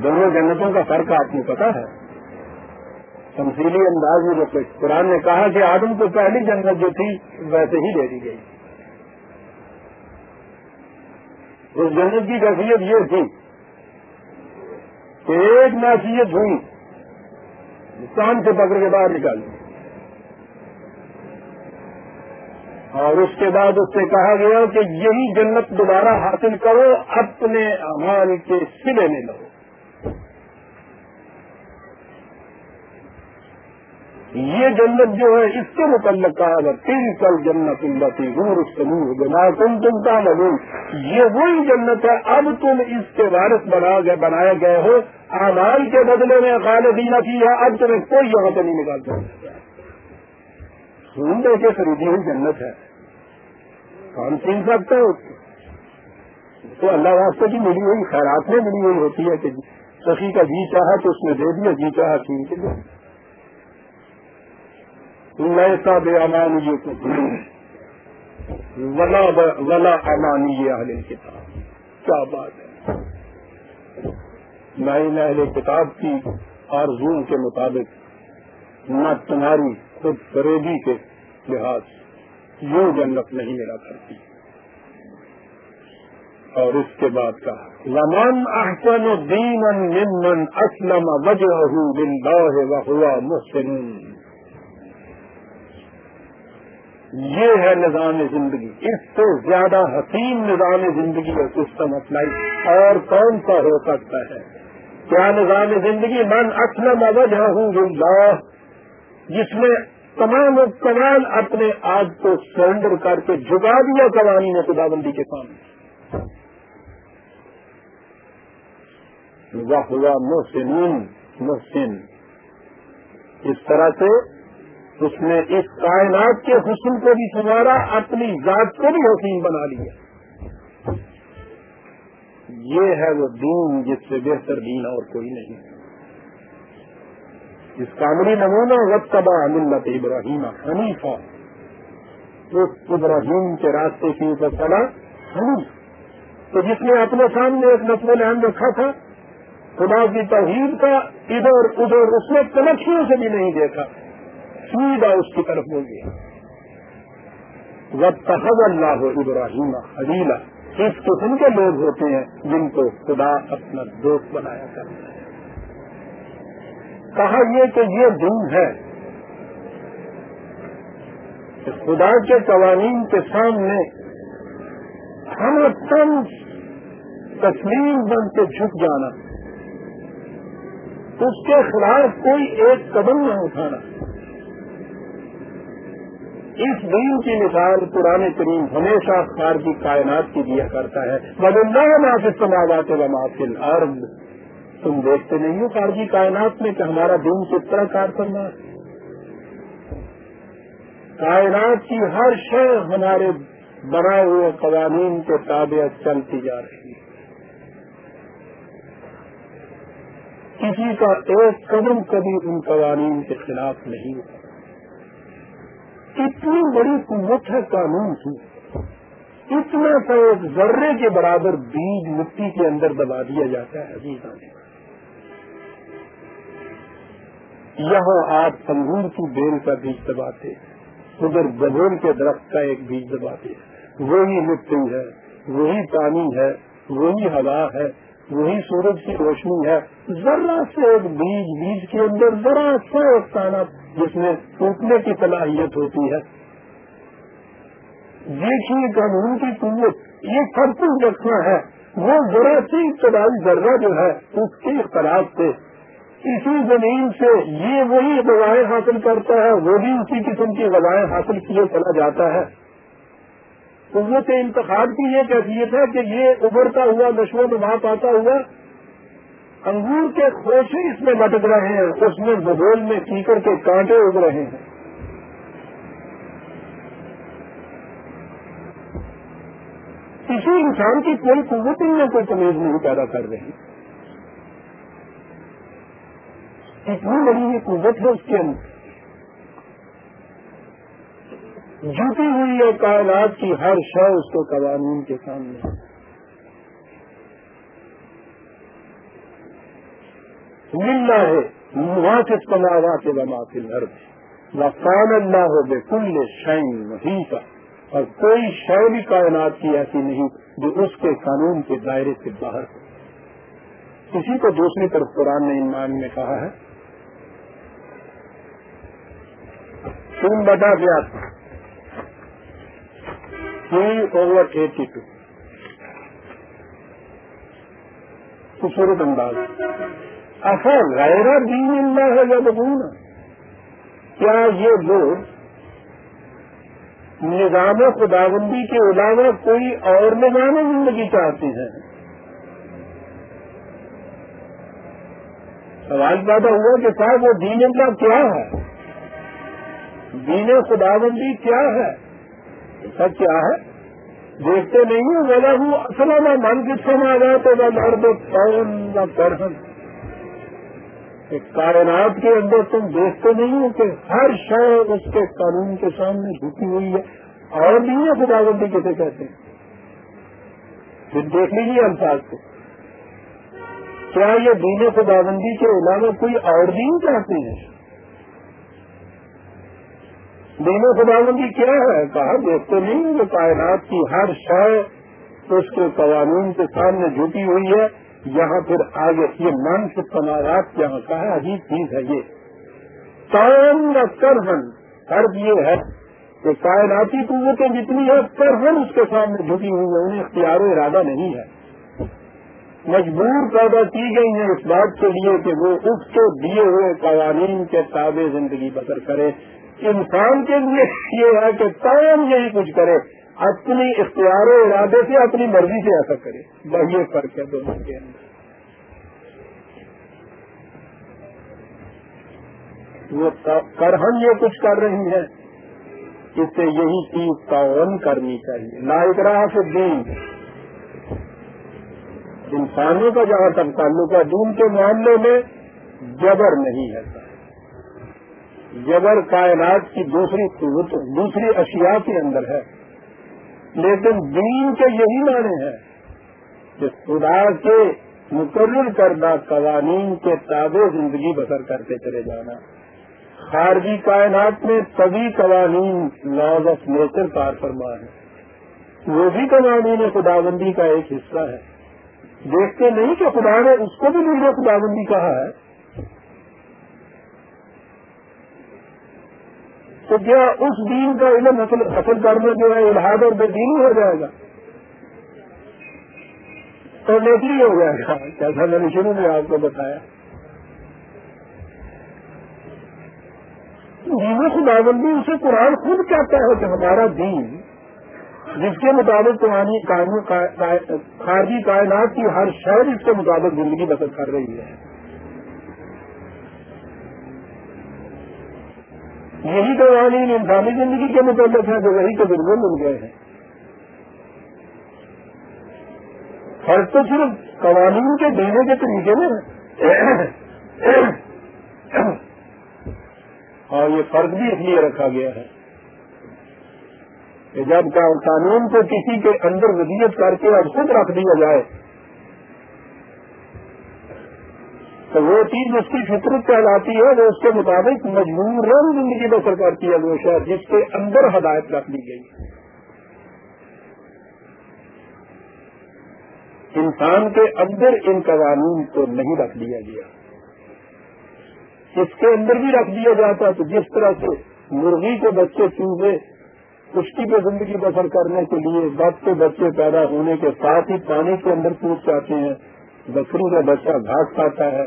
دونوں جنتوں کا فرق آپ کو پتا ہے۔ تمثیلی انداز میں جو قرآن نے کہا کہ آدم کو پہلی جنت جو تھی ویسے ہی دے دی گئی۔ اس جنت کی کیفیت یہ تھی کہ ایک معصیت ہوئی۔ کام سے پکڑ کے باہر نکالی اور اس کے بعد اس سے کہا گیا کہ یہی جنت دوبارہ حاصل کرو، اپنے امان کے سلے میں لو۔ یہ جنت جو ہے، اس کے متعلق کہا گیا تین کل جنت التی گور سموہ بنا تم تم کا یہ وہی جنت ہے، اب تم اس کے وارث بنا گئے، بنائے گئے ہو۔ آمال کے بدلے میں خالدینہ کی ہے اب تمہیں کوئی یہاں سے نہیں نکال سکتا۔ سن دے کے خریدی ہوئی جنت ہے۔ کون سن سکتا ہے تو اللہ واسطے کی ملی ہوئی خیرات میں ملی ہوئی ہوتی ہے کہ سخی کا جی چاہا تو اس نے دے دیا جی چاہا چھین کے دیا۔ لیسا بے امانی ولا ولا امانی اہل کتاب۔ کیا بات ہے؟ میں اہل کتاب کی آرزوؤں کے مطابق، نہ تمہاری خود فریبی کے لحاظ یوں جنت نہیں ملا کرتی۔ اور اس کے بعد کا لمن احسن دین ممن اسلم وجہ للہ وهو محسن۔ یہ ہے نظام زندگی۔ اس سے زیادہ حسین نظام زندگی اور سسٹم اپلائی اور کون سا ہو سکتا ہے؟ کیا نظام زندگی من اسلم اوجہ ہوں جس میں تمام کمال اپنے آپ کو سرینڈر کر کے جگا دیا قوانین خدا بندی کے سامنے۔ واہ ہوا محسن محسن۔ اس طرح سے اس نے اس کائنات کے حسن کو بھی سنوارا، اپنی ذات کو بھی حسین بنا لیا۔ یہ ہے وہ دین جس سے بہتر دین اور کوئی نہیں۔ اس کامڑی نمونہ وقتبا ملت ابراہیم حنیفہ اس ابراہیم کے راستے کی اوپر چلا حنیف۔ تو جس نے اپنے سامنے ایک نسل الحم رکھا تھا، خدا کی توحید کا ادھر ادھر اس نے کنکشنوں سے بھی نہیں دیکھا۔ سیدھا اس کی طرف ہو گیا وقت اللہ ابراہیم حلیلا اس قسم کے لوگ ہوتے ہیں جن کو خدا اپنا دوست بنایا کرتا ہے۔ کہا یہ کہ یہ دن ہے کہ خدا کے قوانین کے سامنے ہم اپن تسلیم بن کے جھک جانا۔ اس کے خلاف کوئی ایک قدم نہ اٹھانا۔ اس دین کی مثال پرانے کریم ہمیشہ خارجی کائنات کی دیا کرتا ہے۔ اللہ نافذ سماجات و عرب تم دیکھتے نہیں ہو خارجی کائنات میں کہ ہمارا دین کس طرح کار کرنا ہے؟ کائنات کی ہر شہر ہمارے بنائے ہوئے قوانین کے تابع چلتی جا رہی ہے۔ کسی کا ایک قدم کبھی ان قوانین کے خلاف نہیں ہوتا۔ اتنی بڑی قوت ہے قانون کی، اتنا سا ایک ذرے کے برابر بیج مٹی کے اندر دبا دیا جاتا ہے عزیز یہاں آپ انگور کی بیل کا بیج دباتے ادھر گبول کے درخت کا ایک بیج دباتے وہی مٹی ہے، وہی پانی ہے، وہی ہوا ہے، وہی سورج کی روشنی ہے۔ ذرا سے ایک بیج بیج کے اندر ذرا سا ایک تانا جس میں ٹوٹنے کی صلاحیت ہوتی ہے۔ دیکھیے قانون کی قوت، یہ سب رکھنا ہے، وہ ذرا سی ابتدائی ذرہ جو ہے، اس کے اختلاف سے۔ اسی زمین سے یہ وہی غذائیں حاصل کرتا ہے وہ بھی اسی قسم کی غذائیں حاصل کیے چلا جاتا ہے۔ قوت انتخاب کی یہ کیفیت ہے کہ یہ ابھرتا ہوا، نشو نما پاتا ہوا انگور کے خوشے اس میں لٹک رہے ہیں، اس میں بگول میں کیکر کے کانٹے اگ رہے ہیں۔ کسی انسان کی کوئی قوت ان میں کوئی تمیز نہیں پیدا کر رہی۔ اتنی بڑی یہ قوت ہے اس کے اندر۔ جھوٹی ہوئی ہے کائنات کی ہر شو اس کو قوانین کے سامنے۔ ملنا ہے وہاں سے پناوا کے بنا کے نر وقان اللہ ہو بے کل شائن نہیں کا اور کوئی شے بھی کائنات کی ایسی نہیں جو اس کے قانون کے دائرے سے باہر ہو۔ کسی کو دوسری طرف قرآن نے ایمان میں کہا ہے۔ تم بتا گیا تھری اوور ایٹی ٹو خوبصورت انداز۔ ایسا غیر دین اللہ ہے یا بگون کیا یہ لوگ نظام خداوندی کے علاوہ کوئی اور نظام زندگی چاہتے ہیں؟ سوال پیدا ہوا کہ صاحب وہ دین اللہ کیا ہے؟ دین خداوندی کیا ہے؟ سب کیا ہے؟ دیکھتے نہیں ہوں بولا ہوں اصل میں من کس سے آ تو میں مرد پون یا کرہن کائنات کے اندر تم دیکھتے نہیں ہو کہ ہر شہر اس کے قانون کے سامنے جھکی ہوئی ہے۔ اور نہیں ہے خدا بندی کسے کہتے ہیں۔ پھر دیکھ لیجیے الفاظ کو۔ کیا یہ دین خدا بندی کے علاوہ کوئی اور دین چاہتے ہیں؟ دین خدا بندی کیا ہے؟ کہا دیکھتے نہیں کہ کائنات کی ہر شہر اس کے قوانین کے سامنے جھکی ہوئی ہے۔ یہاں پھر آگے یہ من سے تنازعات یہاں کا ہے، عجیب چیز ہے یہ۔ کام یا کرہن فرض یہ ہے کہ کائناتی قوتیں جتنی ہے کرہن اس کے سامنے جھکی ہوئی ہے انہیں اختیار و ارادہ نہیں ہے۔ مجبور پیدا کی گئی ہیں اس بات کے لیے کہ وہ اس کے دیے ہوئے قوانین کے تابع زندگی بسر کرے۔ انسان کے لیے یہ ہے کہ کام یہی کچھ کرے۔ اپنی اختیار و ارادے سے اپنی مرضی سے ایسا کرے۔ یہ فرق ہے دونوں کے اندر۔ وہ کر ہم یہ کچھ کر رہی ہیں۔ اس سے یہی چیز تعاون کرنی چاہیے۔ لا اقرا سے دین انسانوں کا جہاں تک تعلق ہے، دین کے معاملے میں جبر نہیں ہے۔ جبر کائنات کی دوسری دوسری اشیاء کے اندر ہے۔ لیکن دین کے یہی معنی ہے کہ خدا کے مقرر کردہ قوانین کے تابع زندگی بسر کرتے چلے جانا۔ خارجی کائنات میں سبھی قوانین لاز آف نیچر کار فرما ہے وہ بھی قوانین خدا بندی کا ایک حصہ ہے۔ دیکھتے نہیں کہ خدا نے اس کو بھی مجھے خدا بندی کہا ہے۔ تو کیا اس دین کا علم حاصل کرنے جو ہے الحاد اور بے دینی ہو جائے گا۔ تو نیچری ہو جائے گا جیسا میں نے شروع میں آپ کو بتایا۔ جی، دین خدا بندی، اسے قرآن خود کہتا ہے کہ ہمارا دین، جس کے مطابق خارجی کائنات کی ہر شہر اس کے مطابق زندگی بسر کر رہی ہے۔ یہی قوانین یعنی انسانی زندگی کے متعلق ہیں جو وہی کے بالکل مل گئے ہیں۔ فرق تو صرف قوانین کے دینے کے طریقے میں اور ہاں، یہ فرق بھی اس لیے رکھا گیا ہے کہ جب قانون کو کسی کے اندر وزیت کر کے اب خود رکھ دیا جائے تو وہ چیز اس کی فطرت کہلاتی ہے وہ اس کے مطابق مجبور زندگی بسر کرتی ہے وہ شہر جس کے اندر ہدایت رکھ دی گئی انسان کے اندر ان قوانین کو نہیں رکھ دیا گیا۔ اس کے اندر بھی رکھ دیا جاتا تو جس طرح سے مرغی کے بچے چوزے کشتی پہ زندگی بسر کرنے کے لیے وقت کے بچے پیدا ہونے کے ساتھ ہی پانی کے اندر پوچھ جاتے ہیں، بکری کا بچہ گھاس کھاتا ہے۔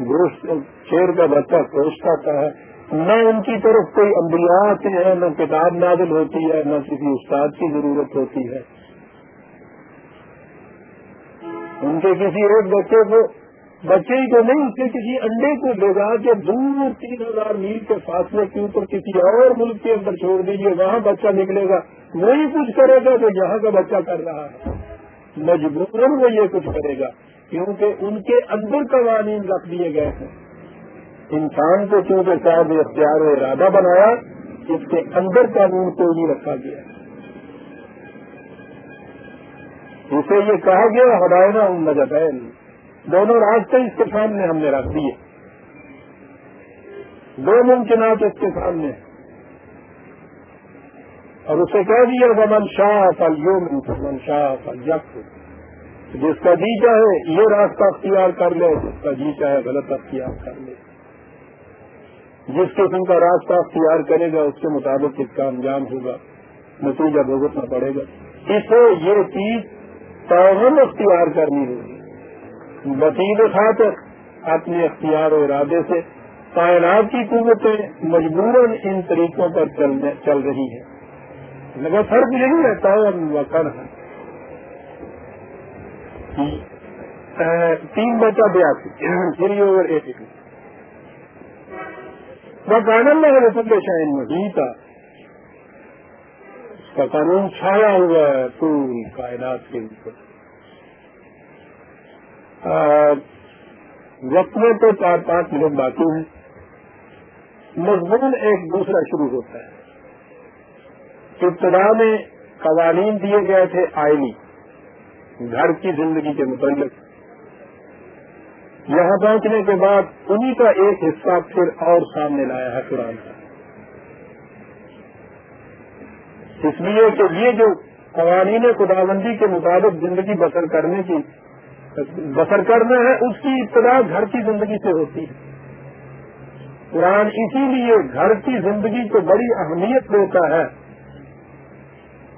گوشت شیر کا بچہ گوشت آتا ہے، نہ ان کی طرف کوئی انبیاء آتے ہیں، نہ کتاب نازل ہوتی ہے، نہ کسی استاد کی ضرورت ہوتی ہے۔ ان کے کسی ایک بچے کو، بچے ہی تو نہیں اس کے کسی انڈے کو لے جا کے دور تین ہزار میل کے فاصلے کے اوپر کسی اور ملک کے اندر چھوڑ دیجیے وہاں بچہ نکلے گا۔ وہی کچھ کرے گا جو یہاں کا بچہ کر رہا ہے۔ مجبور وہ یہ کچھ کرے گا۔ کیونکہ ان کے اندر قوانین رکھ دیے گئے ہیں۔ انسان کو چونکہ صاحب اختیار و ارادہ بنایا، اس کے اندر قانون کو نہیں رکھا گیا۔ اسے یہ کہا گیا، ہداینا ان نجبین دونوں راستے اس کے سامنے ہم نے رکھ دیے۔ دو ممکنات اس کے سامنے۔ اور اسے کہہ دیا، ومن شاہ فل یوم من شاہ فل یک جس کا جی چاہے یہ راستہ اختیار کر لے، جس کا جی چاہے غلط اختیار کر لے۔ جس قسم کا راستہ اختیار کرے گا، اس کے مطابق اس کا انجام ہوگا۔ نتیجہ بھگتنا پڑے گا۔ اسے یہ چیز توہم اختیار کرنی ہوگی۔ بطیب خاطر اپنے اختیار و ارادے سے کائنات کی قوتیں مجبوراً ان طریقوں پر چل رہی ہیں۔ مگر فرق یہی رہتا ہے وقت ہے تین بچہ بیاسی تھری اوور ایٹی ٹو قانون میں رسم شاہین میں کا اس کا قانون چھایا ہوا ہے پوری کائنات کے اوپر۔ وقت میں تو چار پانچ منٹ باقی ہیں۔ مضمون ایک دوسرا شروع ہوتا ہے۔ ابتدا میں قوانین دیے گئے تھے آئینی۔ گھر کی زندگی کے متعلق۔ یہاں پہنچنے کے بعد انہی کا ایک حصہ پھر اور سامنے لایا ہے قرآن کا۔ اس لیے کہ یہ جو قوانین خداوندی کے مطابق زندگی بسر کرنے کی بسر کرنا ہے، اس کی ابتدا گھر کی زندگی سے ہوتی ہے۔ قرآن اسی لیے گھر کی زندگی کو بڑی اہمیت دیتا ہے۔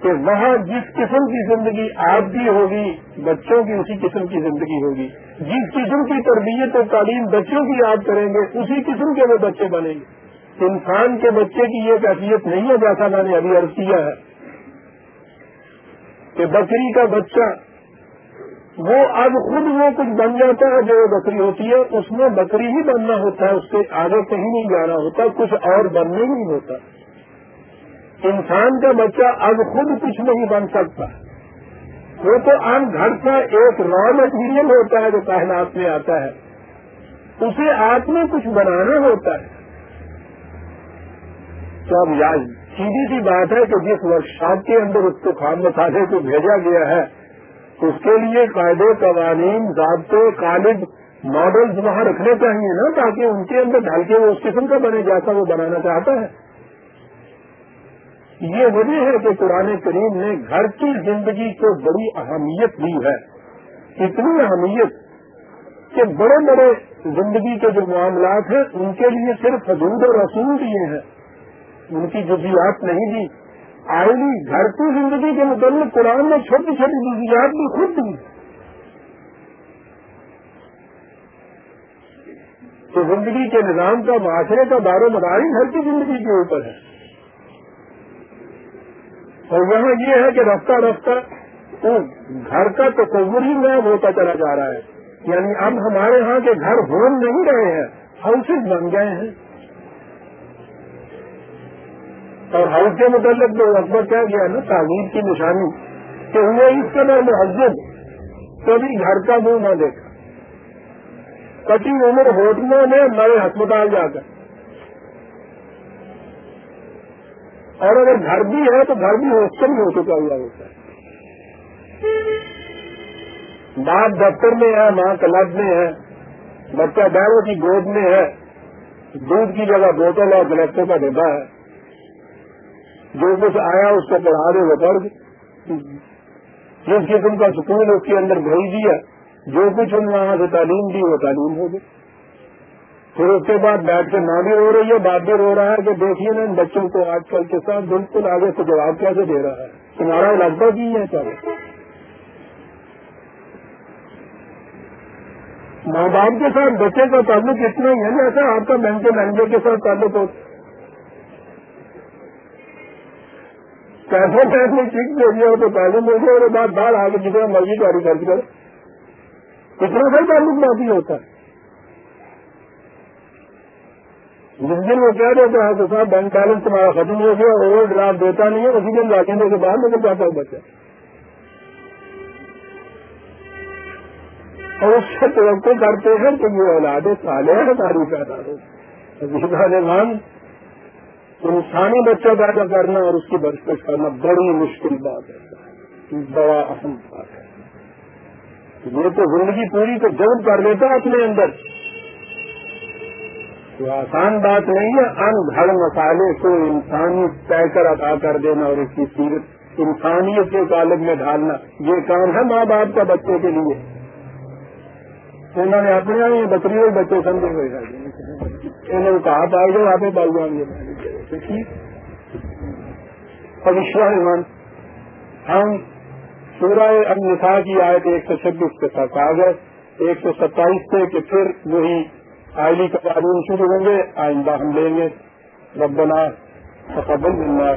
کہ وہاں جس قسم کی زندگی آپ بھی ہوگی، بچوں کی اسی قسم کی زندگی ہوگی۔ جس قسم کی تربیت اور تعلیم بچوں کی یاد کریں گے، اسی قسم کے وہ بچے بنیں گے۔ انسان کے بچے کی یہ کیفیت نہیں ہے جیسا میں نے ابھی عرض کیا ہے۔ کہ بکری کا بچہ، وہ اب خود وہ کچھ بن جاتا ہے جو وہ بکری ہوتی ہے، اس میں بکری ہی بننا ہوتا ہے، اس سے آگے کہیں نہیں جانا ہوتا، کچھ اور بننے نہیں ہوتا۔ انسان کا بچہ اب خود کچھ نہیں بن سکتا۔ وہ تو عام گھر کا ایک را مٹیریل ہوتا ہے جو کائنات میں آتا ہے۔ اسے آپ میں کچھ بنانا ہوتا ہے۔ تو اب یاد، سیدھی سی بات ہے کہ جس ورک شاپ کے اندر اس کو خام مسالے کو بھیجا گیا ہے، اس کے لیے قاعدے، قوانین، ضابطے کالج ماڈلز وہاں رکھنے چاہیے نا تاکہ ان کے اندر ڈھال کے وہ اس قسم کا بنے جیسا وہ بنانا چاہتا ہے۔ یہ وجہ ہے کہ قرآن کریم نے گھر کی زندگی کو بڑی اہمیت دی ہے۔ اتنی اہمیت کہ بڑے بڑے زندگی کے جو معاملات ہیں، ان کے لیے صرف حدود اور رسول دیے ہیں۔ ان کی جزیات نہیں دی آئینی گھر کی زندگی کے متعلق قرآن میں چھوٹی چھوٹی جزیات بھی خود دی۔ تو زندگی کے نظام کا معاشرے کا دار و مداری گھر کی زندگی کے اوپر ہے۔ اور وہاں یہ ہے کہ رفتہ رفتہ گھر کا تصور ہی میں ہوتا چلا جا رہا ہے۔ یعنی اب ہمارے ہاں کے گھر ہوم نہیں رہے ہیں ہاؤسز بن گئے ہیں۔ اور ہاؤس کے متعلق جو اکبر کیا گیا نا تعمیر کی نشانی، کہ انہیں اس قدر محض کبھی گھر کا منہ نہ دیکھا۔ کٹی عمر ہوٹلوں میں نئے ہسپتال جا کر۔ اور اگر گھر بھی ہے تو گھر بھی ہاسٹل ہو چکا ہوا ہوتا ہے؟ باپ دفتر میں ہے، ماں کلب میں ہے، بچہ بیروں کی گود میں ہے، دودھ کی جگہ بوتل اور گلیکٹر کا ڈبا ہے۔ جو کچھ آیا اس کو پڑھا دے وہ پڑھ۔ جس قسم کا سکون اس کے اندر بھیج دیا، جو کچھ ہم وہاں سے تعلیم دی، وہ تعلیم ہو گئی۔ پھر اس کے بعد بیٹھ کے ماں بھی رو رہی ہے باپ بھی رو رہا ہے کہ دیکھیے نا، ان بچوں کو آج کل کے ساتھ بالکل آگے سے جواب کیسے دے رہا ہے؟ تمہارا لگتا کی ہے چاہے ماں باپ کے ساتھ، بچے کا تعلق اتنا ہی ہے نا، ایسا آپ کا بینک کے مینیجر کے ساتھ تعلق ہوتا پیسے پیسے ٹھیک دے دیا تو پیسے دے دیا اور بعد باہر آ کے جتنا مرضی کاری خرچ کرے کتنا سر تعلق باقی ہوتا ہے؟ جس دن وہ کہہ دیتا ہے ہاں تو صاحب بینک بیلنس تمہارا ختم ہو گیا اوور ڈرافٹ دیتا نہیں ہے، اسی دن لاکھوں کے باہر نکل جاتا ہے بچہ۔ اور اس سے توقع کرتے ہیں کہ یہ اولاد سالے ہیں ساری پیدا ہو انسانی بچہ پیدا کرنا اور اس کی برسپش کرنا بڑی مشکل بات ہے۔ بڑا اہم بات ہے۔ یہ تو زندگی پوری کو جلد کر لیتا ہے اپنے اندر۔ تو آسان بات نہیں ہے، ان گھر مسالے کو انسانی طے کر ادا کر دینا اور اس کی سیرت انسانیت کے کالج میں ڈالنا یہ کام ہے ماں باپ کا بچے کے لیے۔ انہوں نے اپنے یہاں بکری اور بچے سمجھے ہوئے انہوں نے کہا پائی جاؤ آپ پائی جائیں گے من ہم سورہ النساء کی آیت ایک سو چھبیس کے ساتھ آ گئے۔ ایک سو ستائیس سے کہ پھر وہی آئلی کا قانون شروع ہوں گے آئندہ ہم لیں گے. ربنا تقبل منا